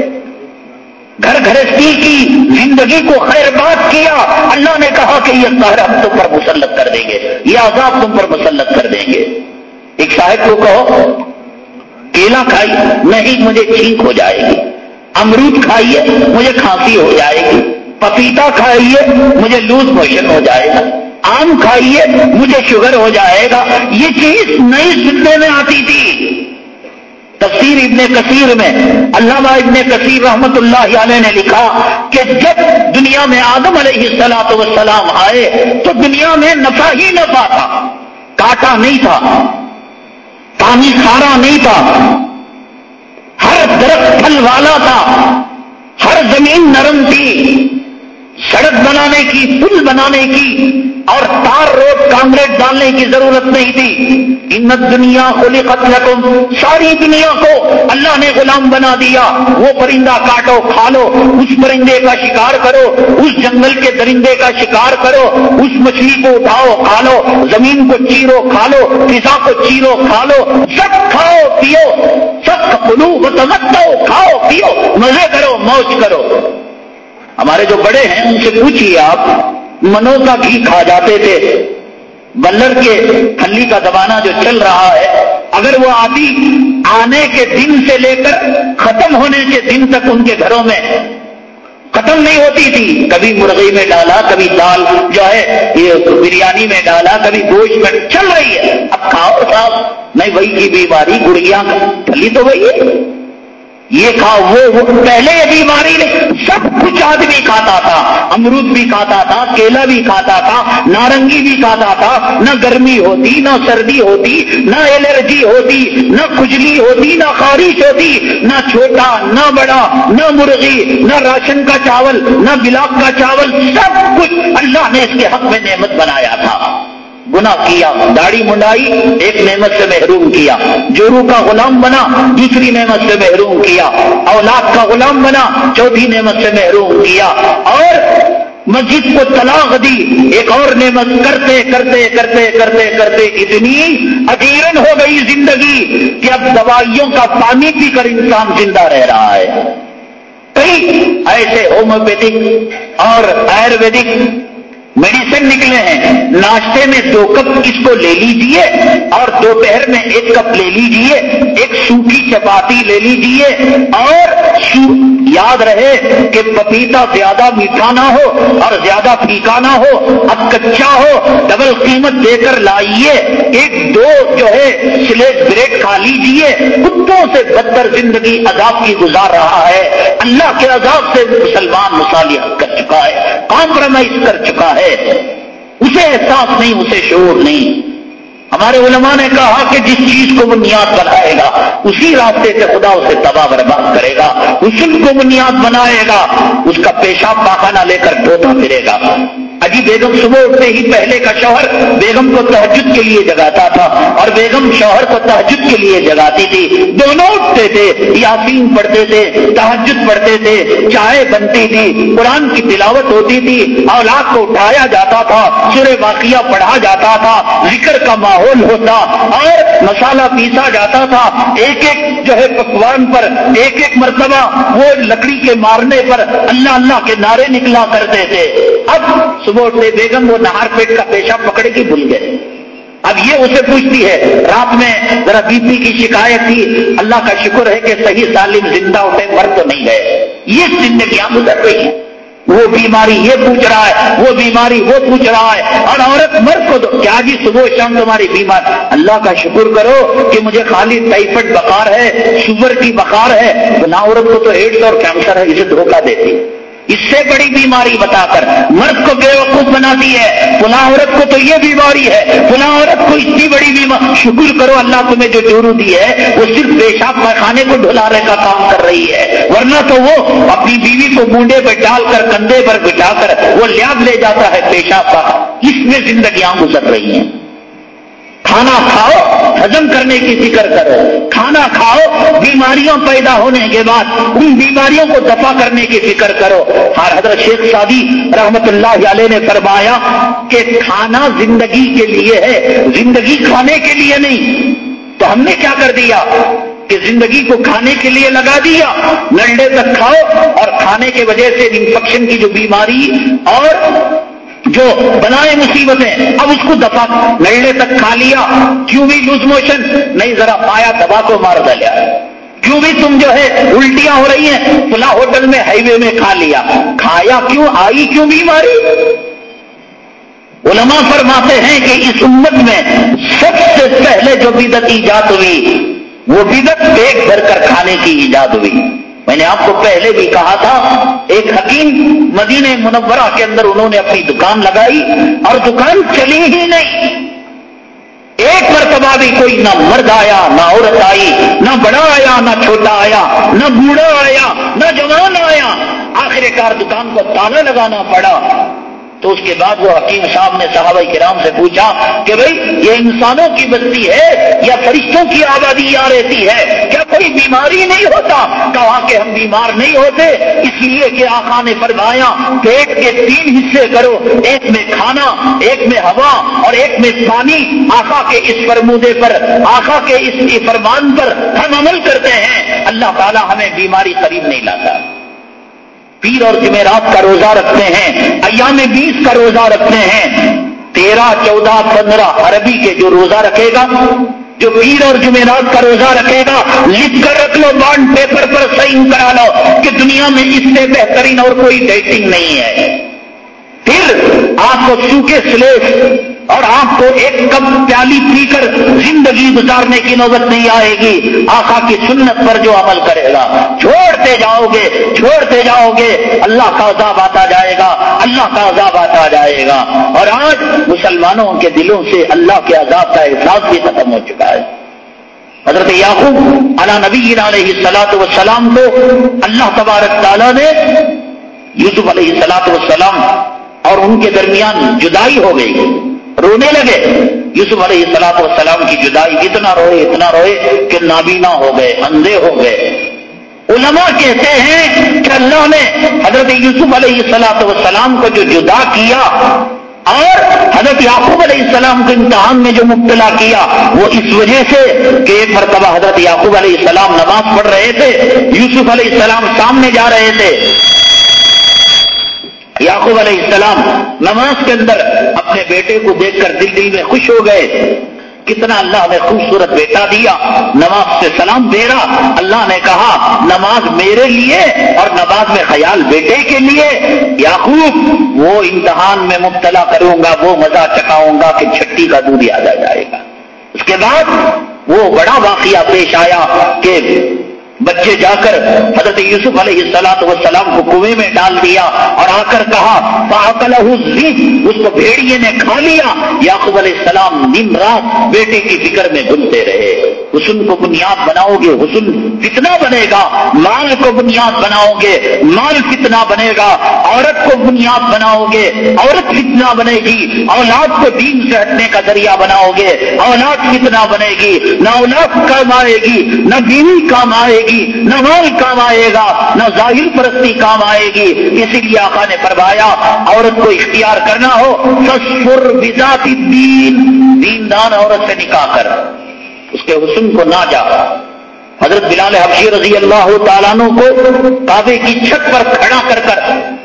گھر گھرستی کی زندگی کو خیر بات کیا۔ اللہ نے کہا کہ یہ قہر ہم تم پر مسلط کر دیں گے، یہ عذاب تم پر مسلط کر دیں گے۔ ایک صاحب کو کہو، کیلا کھائی، نہیں مجھے چھینک ہو جائے گی۔ امرود کھائیے مجھے کھانسی ہو جائے گی۔ پپیتا کھائیے مجھے لوز موشن ہو جائے گا۔ آم کھائیے مجھے شوگر ہو جائے گا۔ یہ چیز نئی سننے میں آتی تھی۔ تفسیر ابن کثیر میں علامہ ابن کثیر رحمت اللہ علیہ نے لکھا کہ جب دنیا میں آدم علیہ السلاط وسلام آئے تو دنیا میں نفع ہی نفع تھا کاٹا نہیں تھا، پانی کھارا نہیں تھا۔ ہر درخت پھل والا تھا، ہر زمین نرم تھی۔ سڑک بنانے کی، پل بنانے کی اور تار روڈ کانگریٹ ڈالنے کی ضرورت نہیں تھی۔ ان دنیا خلی قتل ساری دنیا کو اللہ نے غلام بنا دیا۔ وہ پرندہ کاٹو کھا لو اس پرندے کا شکار کرو، اس جنگل کے درندے کا شکار کرو، اس مچھلی کو اٹھاؤ کھا لو زمین کو چیرو کھا لو فضا کو چیرو کھا لو سب کھاؤ، پیو، سب کلو تمتو کھاؤ، پیو، مزے کرو، موج کرو۔ ہمارے جو بڑے ہیں، ان سے پوچھیے آپ منو کا گھی کھا جاتے تھے۔ بلر کے پھلی کا زمانہ جو چل رہا ہے، اگر وہ آدھی آنے کے دن سے لے کر ختم ہونے کے دن تک ان کے گھروں میں ختم نہیں ہوتی تھی، کبھی مرغی میں ڈالا، کبھی دال، جو ہے، یہ بریانی میں ڈالا، کبھی گوشت میں، چل رہی ہے۔ اب کھاؤ صاحب نہیں، وہی کی بیماری، گڑیا پھلی تو وہی ہے۔ یہ کھا وہ پہلے یہ بیماری سب کچھ آدمی کھاتا تھا، امرود بھی کھاتا تھا، کیلا بھی کھاتا تھا، نارنگی بھی کھاتا تھا، نہ گرمی ہوتی، نہ سردی ہوتی، نہ الرجی ہوتی، نہ کھجلی ہوتی، نہ خارش ہوتی، نہ چھوٹا، نہ بڑا، نہ مرغی، نہ راشن کا چاول، نہ گلاب کا چاول، سب کچھ اللہ نے اس کے حق میں نعمت بنایا تھا۔ گنا کیا، داڑھی منڈائی، ایک نعمت سے محروم کیا۔ جورو کا غلام بنا، دوسری نعمت سے محروم کیا۔ اولاد کا غلام بنا، چوتھی نعمت سے محروم کیا۔ اور مسجد کو طلاق دی۔ ایک اور نعمت کرتے کرتے کرتے کرتے کرتے اتنی اجیرن ہو گئی زندگی کہ اب دوائیوں کا پانی پی کر انسان زندہ رہ رہا ہے۔ کئی ایسے ہومیوپیتھک اور آیورویدک میڈیسن نکلے ہیں۔ ناشتے میں دو کپ اس کو لے لیجیے اور دوپہر میں ایک کپ لے لیجیے، ایک سوکھی چپاتی لے لیجیے اور یاد رہے کہ پپیتا زیادہ میٹھا نہ ہو اور زیادہ پھیکا نہ ہو، اب کچا ہو، ڈبل قیمت دے کر لائیے۔ ایک دو جو ہے، سلیٹ بریڈ کھا لیجیے۔ کتوں سے بدتر زندگی عذاب کی گزار رہا ہے۔ اللہ کے عذاب سے مسلمان مصالحہ کر چکا ہے کمپرومائز کر چکا ہے۔ اسے احساس نہیں، اسے شعور نہیں۔ ہمارے علماء نے کہا کہ جس چیز کو بنیاد بنائے گا، اسی راستے سے خدا اسے تباہ برباد کرے گا اس کو بنیاد بنائے گا، اس کا پیشاب پاخانہ لے کر ڈوتا پھرے گا۔ اجی بیگم صبح اٹھتے ہی پہلے کا شوہر بیگم کو تحجد کے لیے جگاتا تھا اور بیگم شوہر کو تحجد کے لیے جگاتی تھی۔ دونوں اٹھتے تھے، یاسین پڑھتے تھے تحجد پڑھتے تھے، چائے بنتی تھی، قرآن کی تلاوت ہوتی تھی، اولاد کو اٹھایا جاتا تھا، سورہ واقعہ پڑھا جاتا تھا، ذکر کا ماحول ہوتا اور مسالہ پیسا جاتا تھا۔ ایک ایک جو ہے پکوان پر، ایک ایک مرتبہ وہ لکڑی کے مارنے پر اللہ اللہ کے نعرے نکلا کرتے تھے۔ اب صبح اٹھتے بیگم، وہ نہار پیٹ کا پیشہ پکڑے کی بھول گئے۔ اب یہ اسے پوچھتی ہے، رات میں ذرا بی پی کی شکایت تھی اللہ کا شکر ہے کہ صحیح سالم زندہ اٹھے مر تو نہیں گئے۔ یہ زندگیاں گزر رہی ہیں۔ وہ بیماری یہ پوچھ رہا ہے، وہ بیماری وہ پوچھ رہا ہے۔ اور عورت مرد کو دو کیا جی صبح شام تمہاری بیمار؟ اللہ کا شکر کرو کہ مجھے خالی ٹائیفائڈ بخار ہے، شوگر کی بخار ہے۔ نہ عورت کو تو ایڈس اور کینسر ہے، اسے دھوکہ دیتی اس سے بڑی بیماری بتا کر مرد کو بے وقوف بناتی ہے، فلاں عورت کو تو یہ بیماری ہے، فلاں عورت کو اتنی بڑی بیماری شکر کرو اللہ تمہیں جو جورو دی ہے، وہ صرف پیشاب خانے کو ڈھلانے کا کام کر رہی ہے، ورنہ تو وہ اپنی بیوی کو مونڈے پہ ڈال کر، کندھے پر بٹھا کر، وہ لیاب لے جاتا ہے پیشاب کا، اس میں زندگیاں گزر رہی ہیں۔ کھانا کھاؤ ہزم کرنے کی فکر کرو۔ کھانا کھاؤ، بیماریاں پیدا ہونے کے بعد ان بیماریوں کو دفاع کرنے کی فکر کرو۔ ہر حضرت شیخ سادی رحمت اللہ علیہ نے فرمایا کہ کھانا زندگی کے لیے ہے، زندگی کھانے کے لیے نہیں۔ تو ہم نے کیا کر دیا؟ کہ زندگی کو کھانے کے لیے لگا دیا۔ لنڈے تک کھاؤ اور کھانے کی وجہ سے انفیکشن کی جو بیماری اور جو بنائے مصیبتیں اب اس کو دفاع نلے تک کھا لیا، کیوں بھی لوز موشن نہیں، ذرا پایا دبا کو مار ڈالیا کیوں بھی تم جو ہے الٹیاں ہو رہی ہیں فلا ہوٹل میں ہائی وے میں کھا لیا۔ کھایا کیوں؟ آئی کیوں بیماری؟ علماء فرماتے ہیں کہ اس امت میں سب سے پہلے جو بدت ایجاد ہوئی، وہ بدت پیٹ بھر کر کھانے کی ایجاد ہوئی۔ میں نے آپ کو پہلے بھی کہا تھا، ایک حکیم مدینہ منورہ کے اندر انہوں نے اپنی دکان لگائی اور دکان چلی ہی نہیں۔ ایک مرتبہ بھی کوئی نہ مرد آیا، نہ عورت آئی، نہ بڑا آیا، نہ چھوٹا آیا، نہ بوڑھا آیا، نہ جوان آیا۔ آخر کار دکان کو تالا لگانا پڑا۔ تو اس کے بعد وہ حکیم صاحب نے صحابہ کرام سے پوچھا کہ بھائی، یہ انسانوں کی بستی ہے یا فرشتوں کی آبادی یہاں رہتی ہے؟ کیا کوئی بیماری نہیں ہوتا؟ کہا کہ ہم بیمار نہیں ہوتے، اس لیے کہ آقا نے فرمایا، پیٹ کے تین حصے کرو، ایک میں کھانا، ایک میں ہوا اور ایک میں پانی۔ آقا کے اس فرمودے پر، آقا کے اس فرمان پر ہم عمل کرتے ہیں۔ اللہ تعالیٰ ہمیں بیماری قریب نہیں لاتا۔ پیر اور جمعرات کا روزہ رکھتے ہیں، ایام بیس کا روزہ رکھتے ہیں۔ تیرہ، چودہ، پندرہ عربی کے جو روزہ رکھے گا، جو پیر اور جمعرات کا روزہ رکھے گا، لکھ کر رکھ لو بانڈ پیپر پر سائن کرا لو کہ دنیا میں اس سے بہترین اور کوئی ڈیٹنگ نہیں ہے۔ پھر آپ کو سوکھے سلیس اور آپ کو ایک کپ پیالی پی کر زندگی گزارنے کی نوبت نہیں آئے گی۔ آقا کی سنت پر جو عمل کرے گا، چھوڑتے جاؤ گے، چھوڑتے جاؤ گے۔ اللہ کا عذاب آتا جائے گا، اللہ کا عذاب آتا جائے گا۔ اور آج مسلمانوں کے دلوں سے اللہ کے عذاب کا احساس بھی ختم ہو چکا ہے۔ حضرت یعقوب علا نبی علیہ سلاط وسلام کو اللہ تبارک تعالیٰ نے یوسف علیہ سلاط وسلام اور ان کے درمیان جدائی ہو گئی۔ رونے لگے۔ یوسف علیہ السلام والسلام کی جدائی اتنا روئے اتنا روئے کہ نابینا ہو گئے، اندھے ہو گئے۔ علماء کہتے ہیں کہ اللہ نے حضرت یوسف علیہ السلاط والسلام کو جو جدا کیا اور حضرت یعقوب علیہ السلام کے امتحان میں جو مبتلا کیا، وہ اس وجہ سے کہ ایک مرتبہ حضرت یعقوب علیہ السلام نماز پڑھ رہے تھے، یوسف علیہ السلام سامنے جا رہے تھے۔ یعقوب علیہ السلام نماز کے اندر اپنے بیٹے کو دیکھ کر دل دل میں خوش ہو گئے۔ کتنا اللہ نے خوبصورت بیٹا دیا، نماز سے سلام دے رہا اللہ نے کہا، نماز میرے لیے اور نماز میں خیال بیٹے کے لیے۔ یعقوب، وہ امتحان میں مبتلا کروں گا، وہ مزہ چکاؤں گا کہ چھٹی کا دودھ یاد آ جائے گا۔ اس کے بعد وہ بڑا واقعہ پیش آیا کہ بچے جا کر حضرت یوسف علیہ السلاط وسلام کو کنویں میں ڈال دیا اور آ کر کہا اس کو بھیڑیے نے کھا لیا۔ یعقوب علیہ السلام دن رات بیٹے کی فکر میں گنتے رہے۔ حسن کو بنیاد بناؤ گے، حسن کتنا بنے گا۔ مال کو بنیاد بناؤ گے، مال کتنا بنے گا۔ عورت کو بنیاد بناؤ گے، عورت کتنا بنے گی۔ اولاد کو دین سے ہٹنے کا ذریعہ بناؤ گے۔ اولاد کتنا بنے گی۔ نہ اولاد کام آئے گی، نہ بیوی کام آئے گی گی، نہ مال کام آئے گا، نہ ظاہر پرستی کام آئے گی۔ اسی لیے آقا نے فرمایا، عورت کو اختیار کرنا ہو سسر بذات دین دیندان عورت سے نکاح کر۔ اس کے حسن کو نہ جا۔ حضرت بلال حفیظ رضی اللہ تعالیٰ کو کعبے کی چھت پر کھڑا کر کر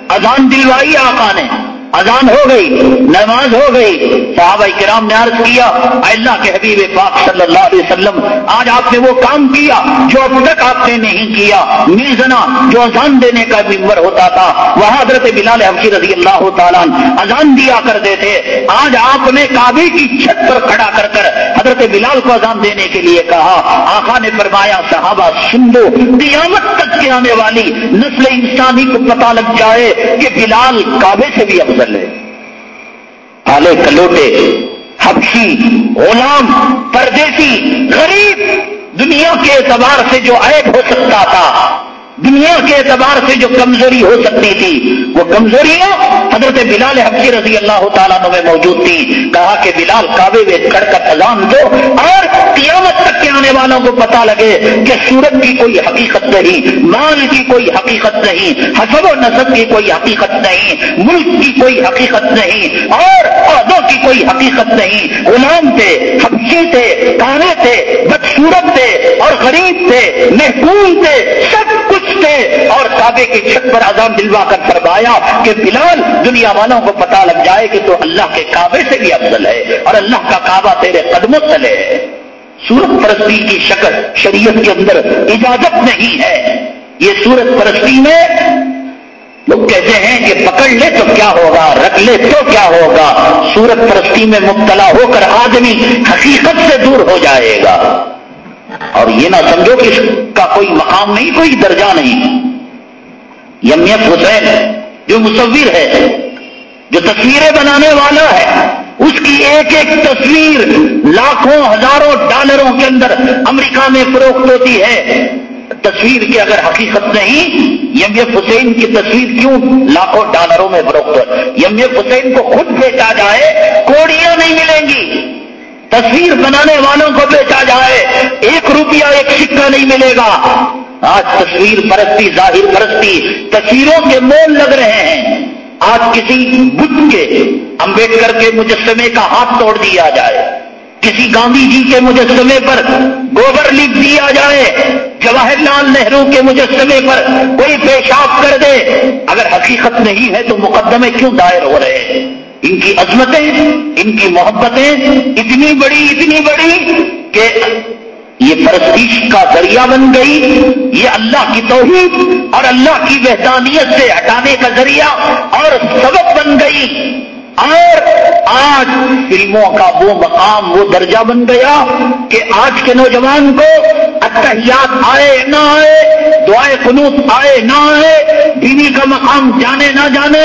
اذان دلوائی آقا نے۔ اذان ہو گئی، نماز ہو گئی، صحابہ کرام نے عرض کیا اللہ کے حبیب پاک صلی اللہ علیہ وسلم، آج آپ نے وہ کام کیا جو اب تک آپ نے نہیں کیا۔ میزنا جو اذان دینے کا ممبر ہوتا تھا، وہ حضرت بلال حفظی رضی اللہ تعالیٰ اذان دیا کرتے تھے۔ آج آپ نے کعبے کی چھت پر کھڑا کر کر حضرت بلال کو اذان دینے کے لیے کہا۔ آقا نے فرمایا، صحابہ سن لو، قیامت تک کے آنے والی نسل انسانی کو پتہ لگ جائے کہ بلال کعبے سے بھی افضل آلے کلوٹے حبشی، غلام، پردیسی، غریب دنیا کے اعتبار سے جو عیب ہو سکتا تھا دنیا کے اعتبار سے جو کمزوری ہو سکتی تھی، وہ کمزوریاں حضرت بلال حفظی رضی اللہ تعالیٰ میں موجود تھی کہا کہ بلال، کعبے میں کڑ کر اذان دو اور قیامت تک کے آنے والوں کو پتا لگے کہ سورت کی کوئی حقیقت نہیں، مال کی کوئی حقیقت نہیں، حسب و نصب کی کوئی حقیقت نہیں، ملک کی کوئی حقیقت نہیں اور عہدوں کی کوئی حقیقت نہیں۔ غلام تھے حفظی تھے، کانے تھے، بدسورت تھے اور غریب تھے، محکوم تھے، سب کچھ تھے اور کعبے کی چھت پر اذان دلوا کر فرمایا کہ بلال، دنیا والوں کو پتا لگ جائے کہ تو اللہ کے کعبے سے بھی افضل ہے اور اللہ کا کعبہ تیرے قدموں تلے ہے۔ سورت پرستی کی شکل شریعت کے اندر اجازت نہیں ہے۔ یہ سورت پرستی میں لوگ کہتے ہیں کہ پکڑ لے تو کیا ہوگا، رکھ لے تو کیا ہوگا۔ سورت پرستی میں مبتلا ہو کر آدمی حقیقت سے دور ہو جائے گا۔ اور یہ نہ سمجھو کہ کا کوئی مقام نہیں، کوئی درجہ نہیں۔ یمیت حسین جو مصور ہے، جو تصویریں بنانے والا ہے۔ اس کی ایک ایک تصویر لاکھوں، ہزاروں ڈالروں کے اندر امریکہ میں فروخت ہوتی ہے۔ تصویر کی اگر حقیقت نہیں یم حسین کی تصویر کیوں لاکھوں ڈالروں میں فروخت ہو؟ یم حسین کو خود بیچا جائے، کوڑیاں نہیں ملیں گی۔ تصویر بنانے والوں کو بیچا جائے، ایک روپیہ، ایک سکہ نہیں ملے گا۔ آج تصویر پرستی، ظاہر پرستی، تصویروں کے مول لگ رہے ہیں۔ آج کسی بدھ کے امبیڈکر کے مجسمے کا ہاتھ توڑ دیا جائے۔ کسی گاندھی جی کے مجسمے پر گوبر لکھ دیا جائے۔ جواہر لال نہرو کے مجسمے پر کوئی پیشاب کر دے۔ اگر حقیقت نہیں ہے تو مقدمے کیوں دائر ہو رہے ہیں؟ ان کی عظمتیں، ان کی محبتیں اتنی بڑی اتنی بڑی کہ یہ پرستیش کا ذریعہ بن گئی۔ یہ اللہ کی توحید اور اللہ کی وحدانیت سے ہٹانے کا ذریعہ اور سبب بن گئی۔ اور آج فلموں کا وہ مقام، وہ درجہ بن گیا کہ آج کے نوجوان کو اتحیات آئے نہ آئے دعائیں قنوت آئے نہ آئے، بیوی کا مقام جانے نہ جانے،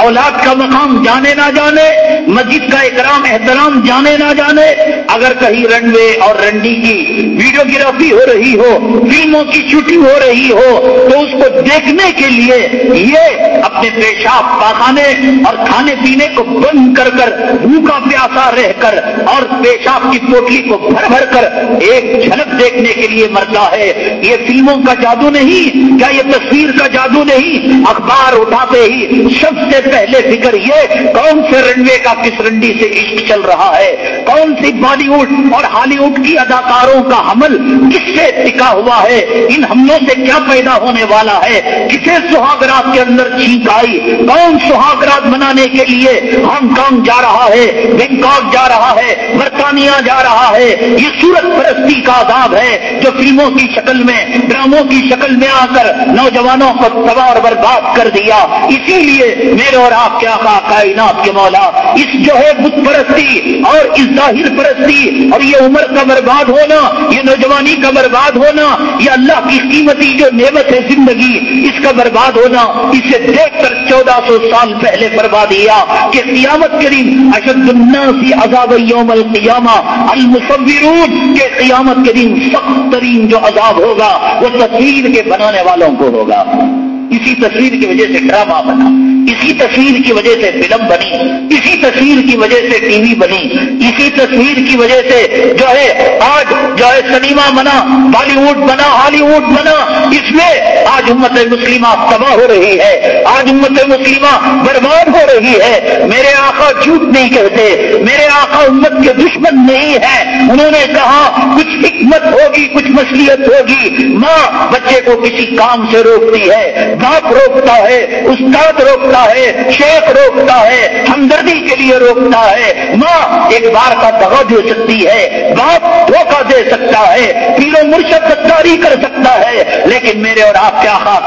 اولاد کا مقام جانے نہ جانے، مسجد کا اکرام، احترام جانے نہ جانے، اگر کہیں رن وے اور رنڈی کی ویڈیوگرافی ہو رہی ہو، فلموں کی شوٹنگ ہو رہی ہو، تو اس کو دیکھنے کے لیے یہ اپنے پیشاب پاخانے اور کھانے پینے کو بند کر کر بھوکا پیاسا رہ کر اور پیشاب کی پوٹلی کو بھر بھر کر ایک جھلک دیکھنے کے لیے مرتا ہے۔ یہ فلموں کا جادو نہیں، کیا یہ تصویر کا جادو نہیں؟ اخبار اٹھاتے ہی سب سے پہلے فکر یہ، کون سے رنوے کا کس رنڈی سے عشق چل رہا ہے؟ کون سی بالی ووڈ اور ہالی ووڈ کی اداکاروں کا حمل کس سے ٹکا ہوا ہے؟ ان حملوں سے کیا پیدا ہونے والا ہے؟ کسے سہاگرات کے اندر چھینک آئی؟ کون سہاگرات منانے کے لیے ہانگ کانگ جا رہا ہے، بینکاک جا رہا ہے، برطانیہ جا رہا ہے، یہ سورت پرستی کا عذاب ہے جو فلموں کی شکل میں، ڈراموں کی شکل میں آ کر نوجوانوں کو تباہ اور برباد کر دیا۔ اسی لیے میرے اور آپ کے آقا، کائنات کے مولا، اس جو ہے بت پرستی اور اس ظاہر پرستی، اور یہ عمر کا برباد ہونا، یہ نوجوانی کا برباد ہونا، یہ اللہ کی قیمتی جو نعمت ہے زندگی، اس کا برباد ہونا، اسے دیکھ کر چودہ سو سال پہلے بربادیا کہ قیامت کے اشد الناس عذاب یوم القیامہ، المصورون کے قیامت کے دن سخت ترین جو عذاب ہوگا، وہ تصویر کے بنانے والوں کو ہوگا۔ اسی تصویر کی وجہ سے ڈرامہ بنا، اسی تصویر کی وجہ سے فلم بنی، اسی تصویر کی وجہ سے ٹی وی بنی، اسی تصویر کی وجہ سے جو ہے آج جو ہے سنیما بنا، بالی ووڈ بنا، ہالی ووڈ بنا، اس میں آج امت مسلمہ تباہ ہو رہی ہے۔ آج امت مسلمہ برباد ہو رہی ہے۔ میرے آقا جھوٹ نہیں کہتے۔ میرے آقا امت کے دشمن نہیں ہے انہوں نے کہا، کچھ حکمت ہوگی، کچھ مصلیت ہوگی۔ ماں بچے کو کسی کام سے روکتی ہے، باپ روکتا ہے، استاد روکتا ہے، شیخ روکتا ہے، ہمدردی کے لیے روکتا ہے۔ ماں ایک بار کا دغا دے سکتی ہے، باپ دھوکہ دے سکتا ہے پیرو مرشد ستاری کر سکتا ہے۔ لیکن میرے اور آپ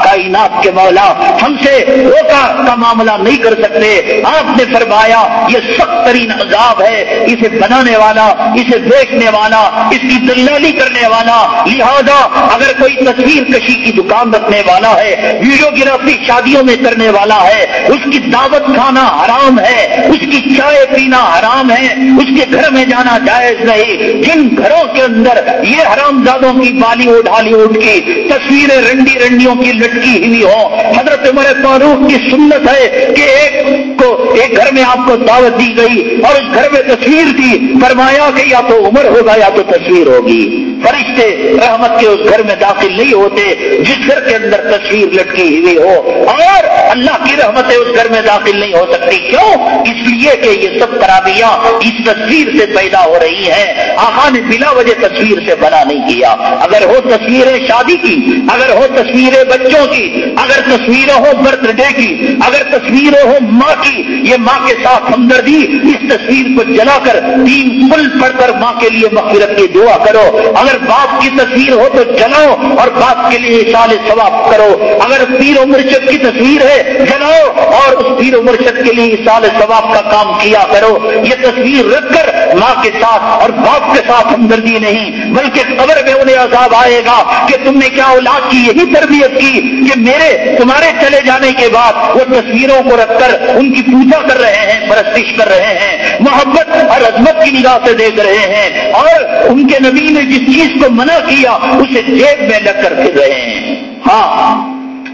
کائنات کے مولا ہم سے دھوکہ کا معاملہ نہیں کر سکتے۔ آپ نے فرمایا، یہ سخت ترین عذاب ہے۔ اسے بنانے والا، اسے بیچنے والا، اس کی دلالی کرنے والا۔ لہذا اگر کوئی تصویر کشی کی دکان رکھنے والا ہے ویڈیو گرافی شادیوں میں کرنے والا ہے، اس کی دعوت کھانا حرام ہے، اس کی چائے پینا حرام ہے، اس کے گھر میں جانا جائز نہیں۔ جن گھروں کے اندر یہ حرام زادوں کی بالی ووڈ ہالی ووڈ کی تصویریں رنڈی رنڈی رنڈیوں کی لٹکی ہوئی ہو۔ حضرت عمر فاروق کی سنت ہے کہ ایک کو ایک گھر میں آپ کو دعوت دی گئی اور اس گھر میں تصویر تھی۔ فرمایا کہ یا تو عمر ہوگا یا تو تصویر ہوگی۔ فرشتے رحمت کے اس گھر میں داخل نہیں ہوتے جس گھر کے اندر تصویر لٹکی ہوئی ہو۔ اور اللہ کی رحمت اس گھر میں داخل نہیں ہو سکتی۔ کیوں؟ اس لیے کہ یہ سب خرابیاں اس تصویر سے پیدا ہو رہی ہیں۔ آخا نے بلا وجہ تصویر سے بنا نہیں کیا۔ اگر ہو تصویریں شادی کی، اگر ہو تصویریں بچوں کی، اگر تصویریں ہو برتھ ڈے کی، اگر تصویریں ہو ماں کی، یہ ماں کے ساتھ ہمدردی اس تصویر کو جلا کر تین پل پڑھ کر ماں کے لیے مغفرت کی دعا کرو۔ اگر باپ کی تصویر ہو تو جلاؤ اور باپ کے لیے سال ثواب کرو۔ اگر پیر و مرشد کی تصویر ہے، جلاؤ اور اس پیر و مرشد کے لیے سال ثواب کا کام کیا کرو۔ یہ تصویر رکھ کر ماں کے ساتھ اور باپ کے ساتھ ہمدردی نہیں، بلکہ قبر میں انہیں عذاب آئے گا کہ تم نے کیا اولاد کی یہی تربیت کی کہ میرے، تمہارے چلے جانے کے بعد وہ تصویروں کو رکھ کر ان کی پوجا کر رہے ہیں، پرستش کر رہے ہیں، محبت اور عظمت کی نگاہ سے دیکھ رہے ہیں اور ان کے نبی نے جس چیز کو منع کیا اسے جیب میں لگ کر پھر رہے ہیں۔ ہاں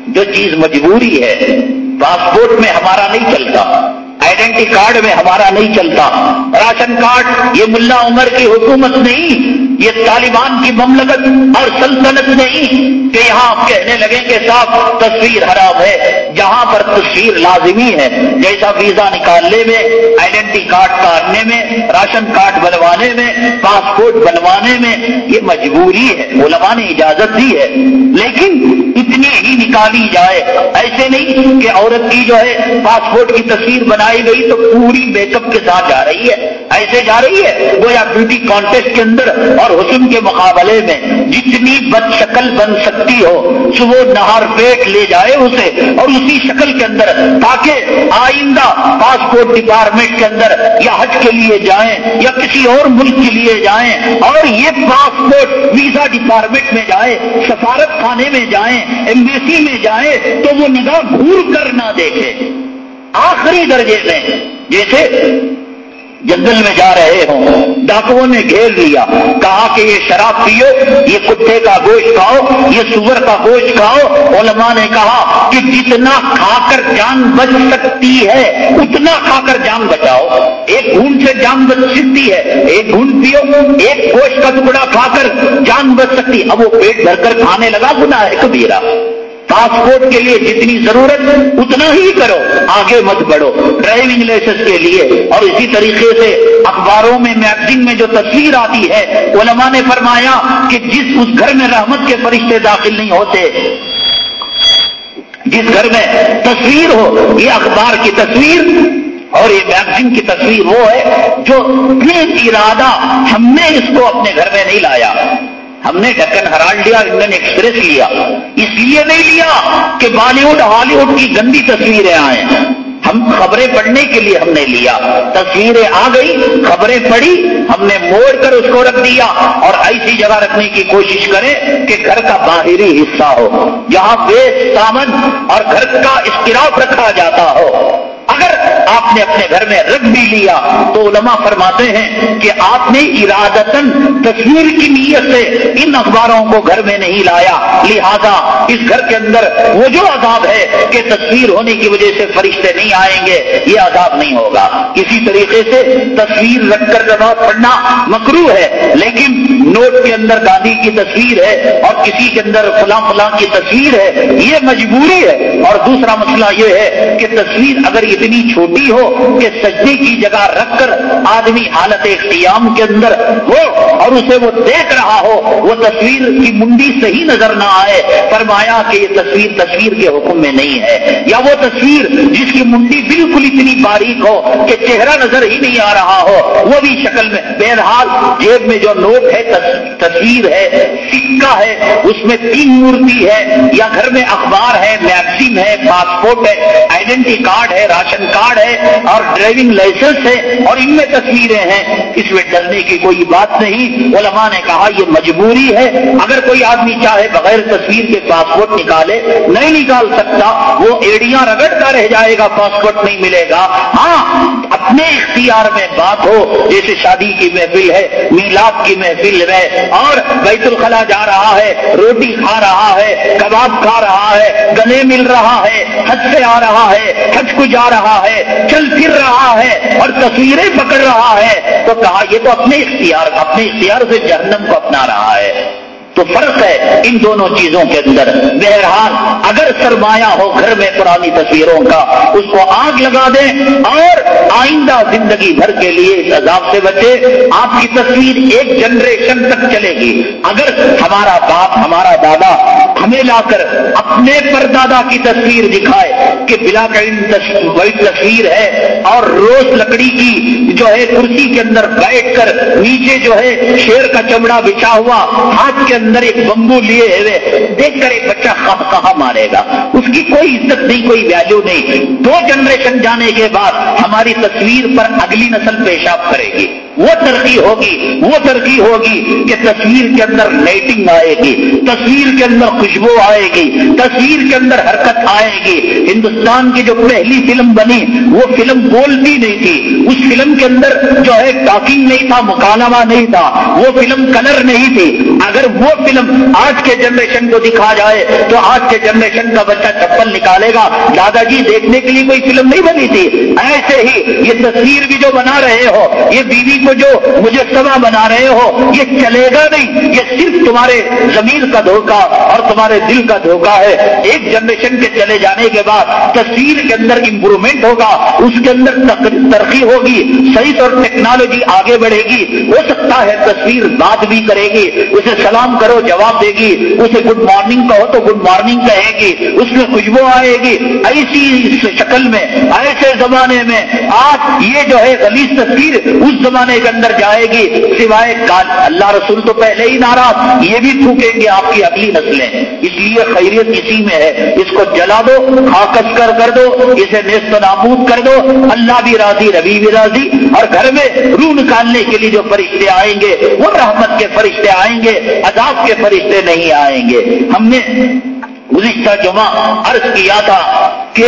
جو چیز مجبوری ہے، پاسپورٹ میں ہمارا نہیں چلتا، آئیڈینٹی کارڈ میں ہمارا نہیں چلتا، راشن کارڈ، یہ ملا عمر کی حکومت نہیں یہ طالبان کی مملکت اور سلطنت نہیں کہ یہاں آپ کہنے لگیں کہ صاحب، تصویر حرام ہے، جہاں پر تصویر لازمی ہے، جیسا ویزا نکالنے میں آئیڈینٹی کارڈ کاٹنے میں، راشن کارڈ بنوانے میں، پاسپورٹ بنوانے میں، یہ مجبوری ہے، علماء نے اجازت دی ہے۔ لیکن اتنی ہی نکالی جائے، ایسے نہیں کہ عورت کی جو ہے پاسپورٹ کی تصویر بنائی گئی تو پوری میک اپ کے ساتھ جا رہی ہے۔ ایسے جا رہی ہے وہ یا بیوٹی کانٹیسٹ کے اندر اور حسن کے مقابلے میں جتنی بد شکل بن سکتی ہو صبح نہار پیٹ لے جائے اسے اور اسی شکل کے اندر تاکہ آئندہ پاسپورٹ ڈپارٹمنٹ کے اندر یا حج کے لیے جائیں یا کسی اور ملک کے لیے جائیں اور یہ پاسپورٹ ویزا ڈپارٹمنٹ میں جائے، سفارت خانے میں جائیں، ایمبیسی میں جائیں، تو وہ نگاہ گھور کر نہ دیکھے۔ آخری درجے میں جیسے جنگل میں جا رہے ہوں۔ ڈاکوؤں نے گھیر لیا۔ کہا کہ یہ شراب پیو، یہ کتے کا گوشت کھاؤ، یہ سور کا گوشت کھاؤ۔ علماء نے کہا کہ جتنا کھا کر جان بچ سکتی ہے، اتنا کھا کر جان بچاؤ۔ ایک گھونٹ سے جان بچ سکتی ہے۔ ایک گھونٹ پیو، ایک گوشت کا ٹکڑا کھا کر جان بچ سکتی۔ اب وہ پیٹ بھر کر کھانے لگا گنا ہے کبیرا پاسپورٹ کے لیے جتنی ضرورت اتنا ہی کرو۔ آگے مت بڑھو۔ ڈرائیونگ لائسنس کے لیے۔ اور اسی طریقے سے اخباروں میں، میگزین میں جو تصویر آتی ہے، علماء نے فرمایا کہ جس اس گھر میں رحمت کے فرشتے داخل نہیں ہوتے، جس گھر میں تصویر ہو، یہ اخبار کی تصویر اور یہ میگزین کی تصویر وہ ہے جو ارادہ ہم نے اس کو اپنے گھر میں نہیں لایا۔ ہم نے ڈکن ہرال لیا انڈین ایکسپریس لیا۔ اس لیے نہیں لیا کہ بالی ووڈ ہالی ووڈ کی گندی تصویریں آئیں۔ ہم خبریں پڑھنے کے لیے ہم نے لیا۔ تصویریں آ گئی، خبریں پڑھی، ہم نے موڑ کر اس کو رکھ دیا۔ اور ایسی جگہ رکھنے کی کوشش کریں کہ گھر کا باہری حصہ ہو، جہاں بے سامن اور گھر کا اسکراف رکھا جاتا ہو۔ اگر آپ نے اپنے گھر میں رکھ بھی لیا تو علماء فرماتے ہیں کہ آپ نے ارادتن تصویر کی نیت سے ان اخباروں کو گھر میں نہیں لایا۔ لہذا اس گھر کے اندر وہ جو عذاب ہے کہ تصویر ہونے کی وجہ سے فرشتے نہیں آئیں گے، یہ عذاب نہیں ہوگا۔ اسی طریقے سے تصویر رکھ کر نماز پڑھنا مکرو ہے، لیکن نوٹ کے اندر گاندھی کی تصویر ہے اور کسی کے اندر فلاں فلاں کی تصویر ہے، یہ مجبوری ہے۔ اور دوسرا مسئلہ یہ ہے کہ تصویر اگر یہ اتنی چھوٹی ہو کہ سجدے کی جگہ رکھ کر آدمی حالت قیام کے اندر ہو اور اسے وہ دیکھ رہا ہو، وہ تصویر کی منڈی صحیح نظر نہ آئے۔ فرمایا کہ یہ تصویر تصویر کے حکم میں نہیں ہے۔ یا وہ تصویر جس کی منڈی بالکل اتنی باریک ہو کہ چہرہ نظر ہی نہیں آ رہا ہو، وہ بھی شکل میں۔ بہرحال جیب میں جو نوٹ ہے تصویر ہے، سکہ ہے، اس میں تین مورتی ہے۔ یا گھر میں اخبار ہے، میگزین ہے، پاسپورٹ ہے، آئیڈینٹی کارڈ ہے، راشن کارڈ ہے اور ڈرائیونگ لائسنس ہے اور ان میں تصویریں ہیں۔ اس میں ڈرنے کی کوئی بات نہیں۔ علماء نے کہا یہ مجبوری ہے۔ اگر کوئی آدمی چاہے بغیر تصویر کے پاسپورٹ نکالے، نہیں نکال سکتا۔ وہ ایڑیاں رگڑتا رہ جائے گا پاسپورٹ نہیں ملے گا۔ ہاں اپنے اختیار میں بات ہو۔ جیسے شادی کی محفل ہے، میلاد کی محفل ہے اور بیت الخلا جا رہا ہے، روٹی کھا رہا ہے، کباب کھا رہا ہے، گلے مل رہا ہے، حج سے آ رہا ہے، حج کو جا رہا ہے، چل پھر رہا ہے اور تصویریں پکڑ رہا ہے۔ تو کہا، یہ تو اپنے اختیار اپنے اختیار سے جہنم کو اپنا رہا ہے۔ تو فرق ہے ان دونوں چیزوں کے اندر۔ بہرحال، اگر سرمایہ ہو گھر میں پرانی تصویروں کا، اس کو آگ لگا دیں اور آئندہ زندگی بھر کے لیے اس عذاب سے بچے، آپ کی تصویر ایک جنریشن تک چلے گی۔ اگر ہمارا باپ، ہمارا دادا ہمیں لا کر اپنے پر دادا کی تصویر دکھائے کہ بلا وہی تصویر ہے اور روز لکڑی کی جو ہے کرسی کے اندر بیٹھ کر نیچے جو ہے شیر کا چمڑا بچھا ہوا ہاتھ کے اندر ایک بمبو لیے ہوئے، دیکھ کر ایک بچہ کہاں مارے گا۔ اس کی کوئی عزت نہیں، کوئی ویلو نہیں۔ دو جنریشن جانے کے بعد ہماری تصویر پر اگلی نسل پیشاب کرے گی۔ وہ ترقی ہوگی، وہ ترقی ہوگی کہ تصویر کے اندر لائٹنگ آئے گی، تصویر کے اندر خوشبو آئے گی، تصویر کے اندر حرکت آئے گی۔ ہندوستان کی جو پہلی فلم بنی، وہ فلم بولتی نہیں تھی۔ اس فلم کے اندر جو ہے ٹاکنگ نہیں تھا، مکالمہ نہیں تھا، وہ فلم کلر نہیں تھی۔ اگر وہ فلم آج کے جنریشن کو دکھا جائے تو آج کے جنریشن کا بچہ چپل نکالے گا۔ دادا جی دیکھنے کے لیے کوئی فلم نہیں بنی تھی۔ ایسے ہی یہ تصویر بھی جو بنا رہے ہو، یہ بیوی کو جو مجھے بنا رہے ہو، یہ چلے گا نہیں۔ یہ صرف تمہارے زمین کا دھوکہ اور تمہارے دل کا دھوکہ ہے۔ ایک جنریشن کے چلے جانے کے بعد تصویر کے اندر امپرومنٹ ہوگا، اس کے اندر ترقی ہوگی صحیح اور ٹیکنالوجی آگے بڑھے گی۔ ہو سکتا ہے تصویر بات بھی کرے گی، اسے سلام کرو، جواب دے گی۔ اسے گڈ مارننگ کہو تو گڈ مارننگ کہے گی۔ اس میں خوشبو آئے گی۔ ایسی شکل میں، ایسے زمانے میں آج یہ جو ہے غلیظ تصویر اس زمانے کے اندر جائے گی۔ سوائے کال اللہ رسول تو پہلے ہی ناراض۔ یہ بھی پھونکیں گے آپ کی اگلی نسلیں۔ اس لیے خیریت اسی میں ہے۔ اس کو جلا دو، خاکس کر کر دو۔ اسے نیست نابود کر دو۔ اللہ بھی راضی ربی بھی راضی۔ اور گھر میں روح نکالنے کے لیے جو فرشتے آئیں گے، وہ رحمت کے فرشتے آئیں گے۔ عذاب کے فرشتے نہیں آئیں گے۔ ہم نے گزشتہ جمعہ عرض کیا تھا کہ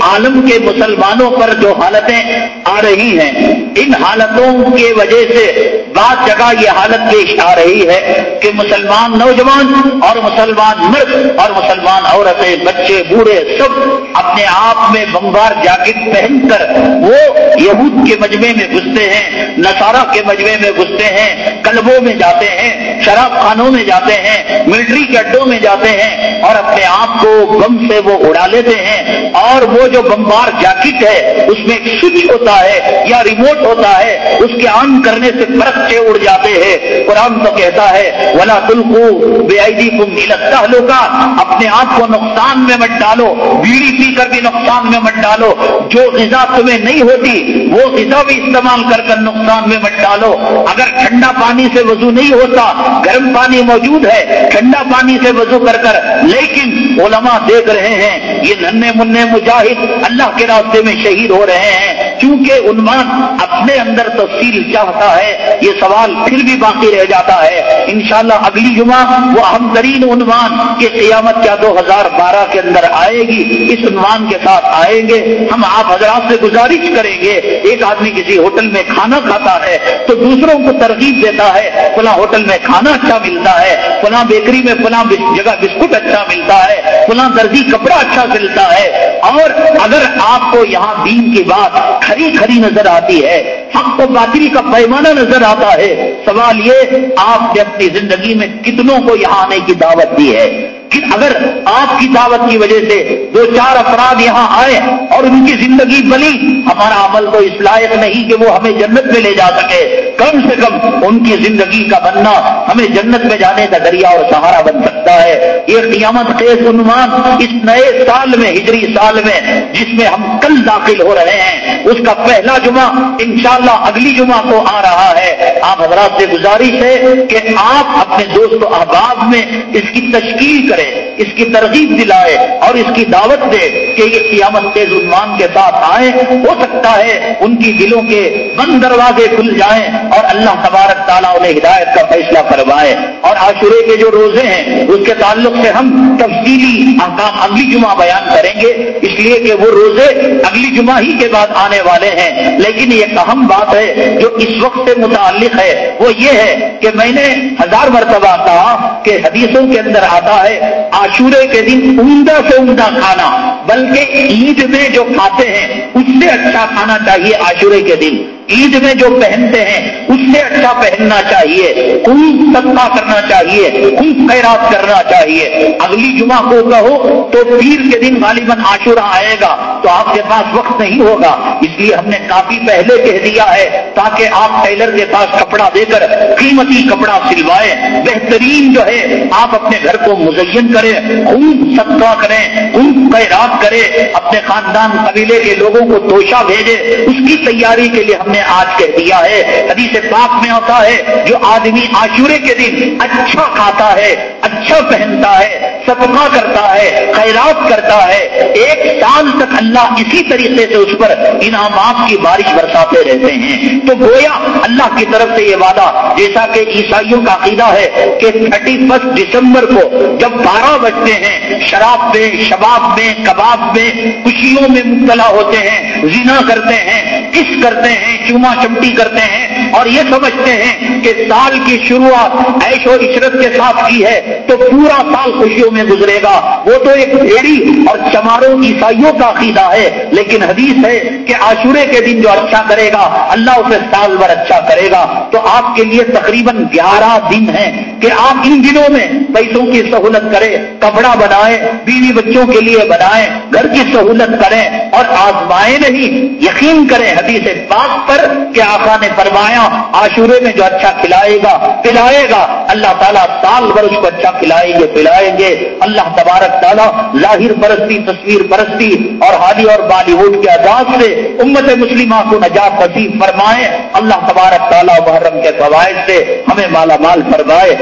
عالم کے مسلمانوں پر جو حالتیں آ رہی ہیں، ان حالتوں کے وجہ سے بعض جگہ یہ حالت پیش آ رہی ہے کہ مسلمان نوجوان اور مسلمان مرد اور مسلمان عورتیں، بچے، بوڑھے، سب اپنے آپ میں بمبار جاکٹ پہن کر وہ یہود کے مجمے میں گھستے ہیں، نصارہ کے مجمے میں گھستے ہیں، کلبوں میں جاتے ہیں، شراب خانوں میں جاتے ہیں، ملٹری کے اڈوں میں جاتے ہیں اور اپنے آپ کو بم سے وہ اڑا لیتے ہیں اور وہ جو بمبار جاکٹ ہے، اس میں ایک سوئچ ہوتا ہے یا ریموٹ ہوتا ہے، اس کے آن کرنے سے فرق سے اڑ جاتے ہیں۔ قرآن تو کہتا ہے، ولا تلکو بے آئی کو ملتا کا اپنے آپ کو نقصان میں مت ڈالو، بیڑی پی کر بھی نقصان میں مت ڈالو۔ جو غذا تمہیں نہیں ہوتی، وہ غذا بھی استعمال کر کر نقصان میں مت ڈالو۔ اگر ٹھنڈا پانی سے وضو نہیں ہوتا، گرم پانی موجود ہے، ٹھنڈا پانی سے وضو کر کر۔ لیکن علماء دیکھ رہے ہیں، یہ ننے منع مجاہد اللہ کے راستے میں شہید ہو رہے ہیں۔ کیونکہ عنوان اپنے اندر تفصیل چاہتا ہے، یہ سوال پھر بھی باقی رہ جاتا ہے۔ انشاءاللہ اگلی جمعہ وہ اہم ترین عنوان کہ قیامت کیا دو ہزار بارہ کے اندر آئے گی، اس عنوان کے ساتھ آئیں گے۔ ہم آپ حضرات سے گزارش کریں گے، ایک آدمی کسی ہوٹل میں کھانا کھاتا ہے تو دوسروں کو ترغیب دیتا ہے، فلاں ہوٹل میں کھانا اچھا ملتا ہے، فلاں بیکری میں فلاں جگہ بسکٹ اچھا ملتا ہے، فلاں درزی کپڑا اچھا سلتا ہے۔ اور اگر آپ کو یہاں دین کی بات کھری کھری نظر آتی ہے حق و باطل کا پیمانہ نظر آتا ہے۔ سوال یہ، آپ نے اپنی زندگی میں کتنوں کو یہاں آنے کی دعوت دی ہے؟ کہ اگر آپ کی دعوت کی وجہ سے دو چار افراد یہاں آئے اور ان کی زندگی بنی، ہمارا عمل تو اس لائق نہیں کہ وہ ہمیں جنت میں لے جا سکے۔ کم سے کم ان کی زندگی کا بننا ہمیں جنت میں جانے کا دریا اور سہارا بن سکتا ہے۔ یہ قیامت خیز عنوان اس نئے سال میں، ہجری سال میں، جس میں ہم کل داخل ہو رہے ہیں۔ اس کا پہلا جمعہ انشاءاللہ اگلی جمعہ کو آ رہا ہے۔ آپ حضرات سے گزارش ہے کہ آپ اپنے دوست و احباب میں اس کی تشکیل کریں۔ کرے، اس کی ترغیب دلائے اور اس کی دعوت دے کہ یہ قیامت کے ظلمان کے ساتھ آئے۔ ہو سکتا ہے ان کی دلوں کے بند دروازے کھل جائیں اور اللہ تبارک تعالیٰ انہیں ہدایت کا فیصلہ کروائے اور عاشورے کے جو روزے ہیں، اس کے تعلق سے ہم تفصیلی احکام اگلی جمعہ بیان کریں گے۔ اس لیے کہ وہ روزے اگلی جمعہ ہی کے بعد آنے والے ہیں۔ لیکن یہ اہم بات ہے، جو اس وقت سے متعلق ہے، وہ یہ ہے کہ میں نے ہزار مرتبہ کہا کہ حدیثوں کے اندر آتا ہے عاشورے کے دن عمدہ سے عمدہ کھانا، بلکہ عید میں جو کھاتے ہیں، اس سے اچھا کھانا چاہیے عاشورے کے دن۔ عید میں جو پہنتے ہیں، اس سے اچھا پہننا چاہیے۔ کوئی صدقہ کرنا چاہیے کوئی خیرات کرنا چاہیے۔ اگلی جمعہ کو کہو تو پیر کے دن غالباً عاشورہ آئے گا، تو آپ کے پاس وقت نہیں ہوگا۔ اس لیے ہم نے کافی پہلے کہہ دیا ہے، تاکہ آپ ٹیلر کے پاس کپڑا دے کر قیمتی کپڑا سلوائے بہترین جو ہے، آپ اپنے گھر کو مزین کریں خوب صدقہ کریں خوب خیرات کریں اپنے خاندان قبیلے کے لوگوں کو توشہ بھیجے، اس کی تیاری کے لیے ہم نے آج کہہ دیا ہے۔ حدیث پاک میں ہوتا ہے، جو آدمی عاشورے کے دن اچھا کھاتا ہے اچھا پہنتا ہے، صدقہ کرتا ہے، خیرات کرتا ہے، ایک سال تک اللہ اسی طریقے سے اس پر انعامات کی بارش برساتے رہتے ہیں۔ تو گویا اللہ کی طرف سے یہ وعدہ، جیسا کہ عیسائیوں کا عقیدہ ہے کہ تھرٹی فسٹ دسمبر کو جب بارہ بجتے ہیں، شراب میں شباب میں کباب میں خوشیوں میں مبتلا ہوتے ہیں، زنا کرتے ہیں، کس کرتے ہیں، چوما چمٹی کرتے ہیں، اور یہ سمجھتے ہیں کہ سال کی شروعات ایش و عشرت کے ساتھ کی ہے، تو پورا سال خوشیوں میں گزرے گا۔ وہ تو ایک بھیڑی اور چماروں عیسائیوں کا عقیدہ ہے، لیکن حدیث ہے کہ عاشورے کے دن جو اچھا کرے گا، اللہ اسے سال بھر اچھا کرے گا۔ تو آپ کے لیے تقریباً گیارہ دن ہے کہ آپ ان دنوں میں پیسوں کی سہولت کریں کپڑا بنائیں بیوی بچوں کے لیے بنائیں گھر کی سہولت کریں اور آزمائیں نہیں، یقین کریں حدیث بات پر کہ آقا نے فرمایا، عاشورے میں جو اچھا کھلائے گا، پلائے گا۔ اللہ تعالیٰ سال بھر اس کو اچھا کھلائیں گے، پلائیں گے۔ اللہ تبارک تعالیٰ لاہر پرستی، تصویر پرستی اور حالی اور بالی ووڈ کے آزاد سے امت مسلمہ کو نجات نصیب فرمائے۔ اللہ تبارک تعالیٰ محرم کے فوائد سے ہمیں مالا مال فرمائے۔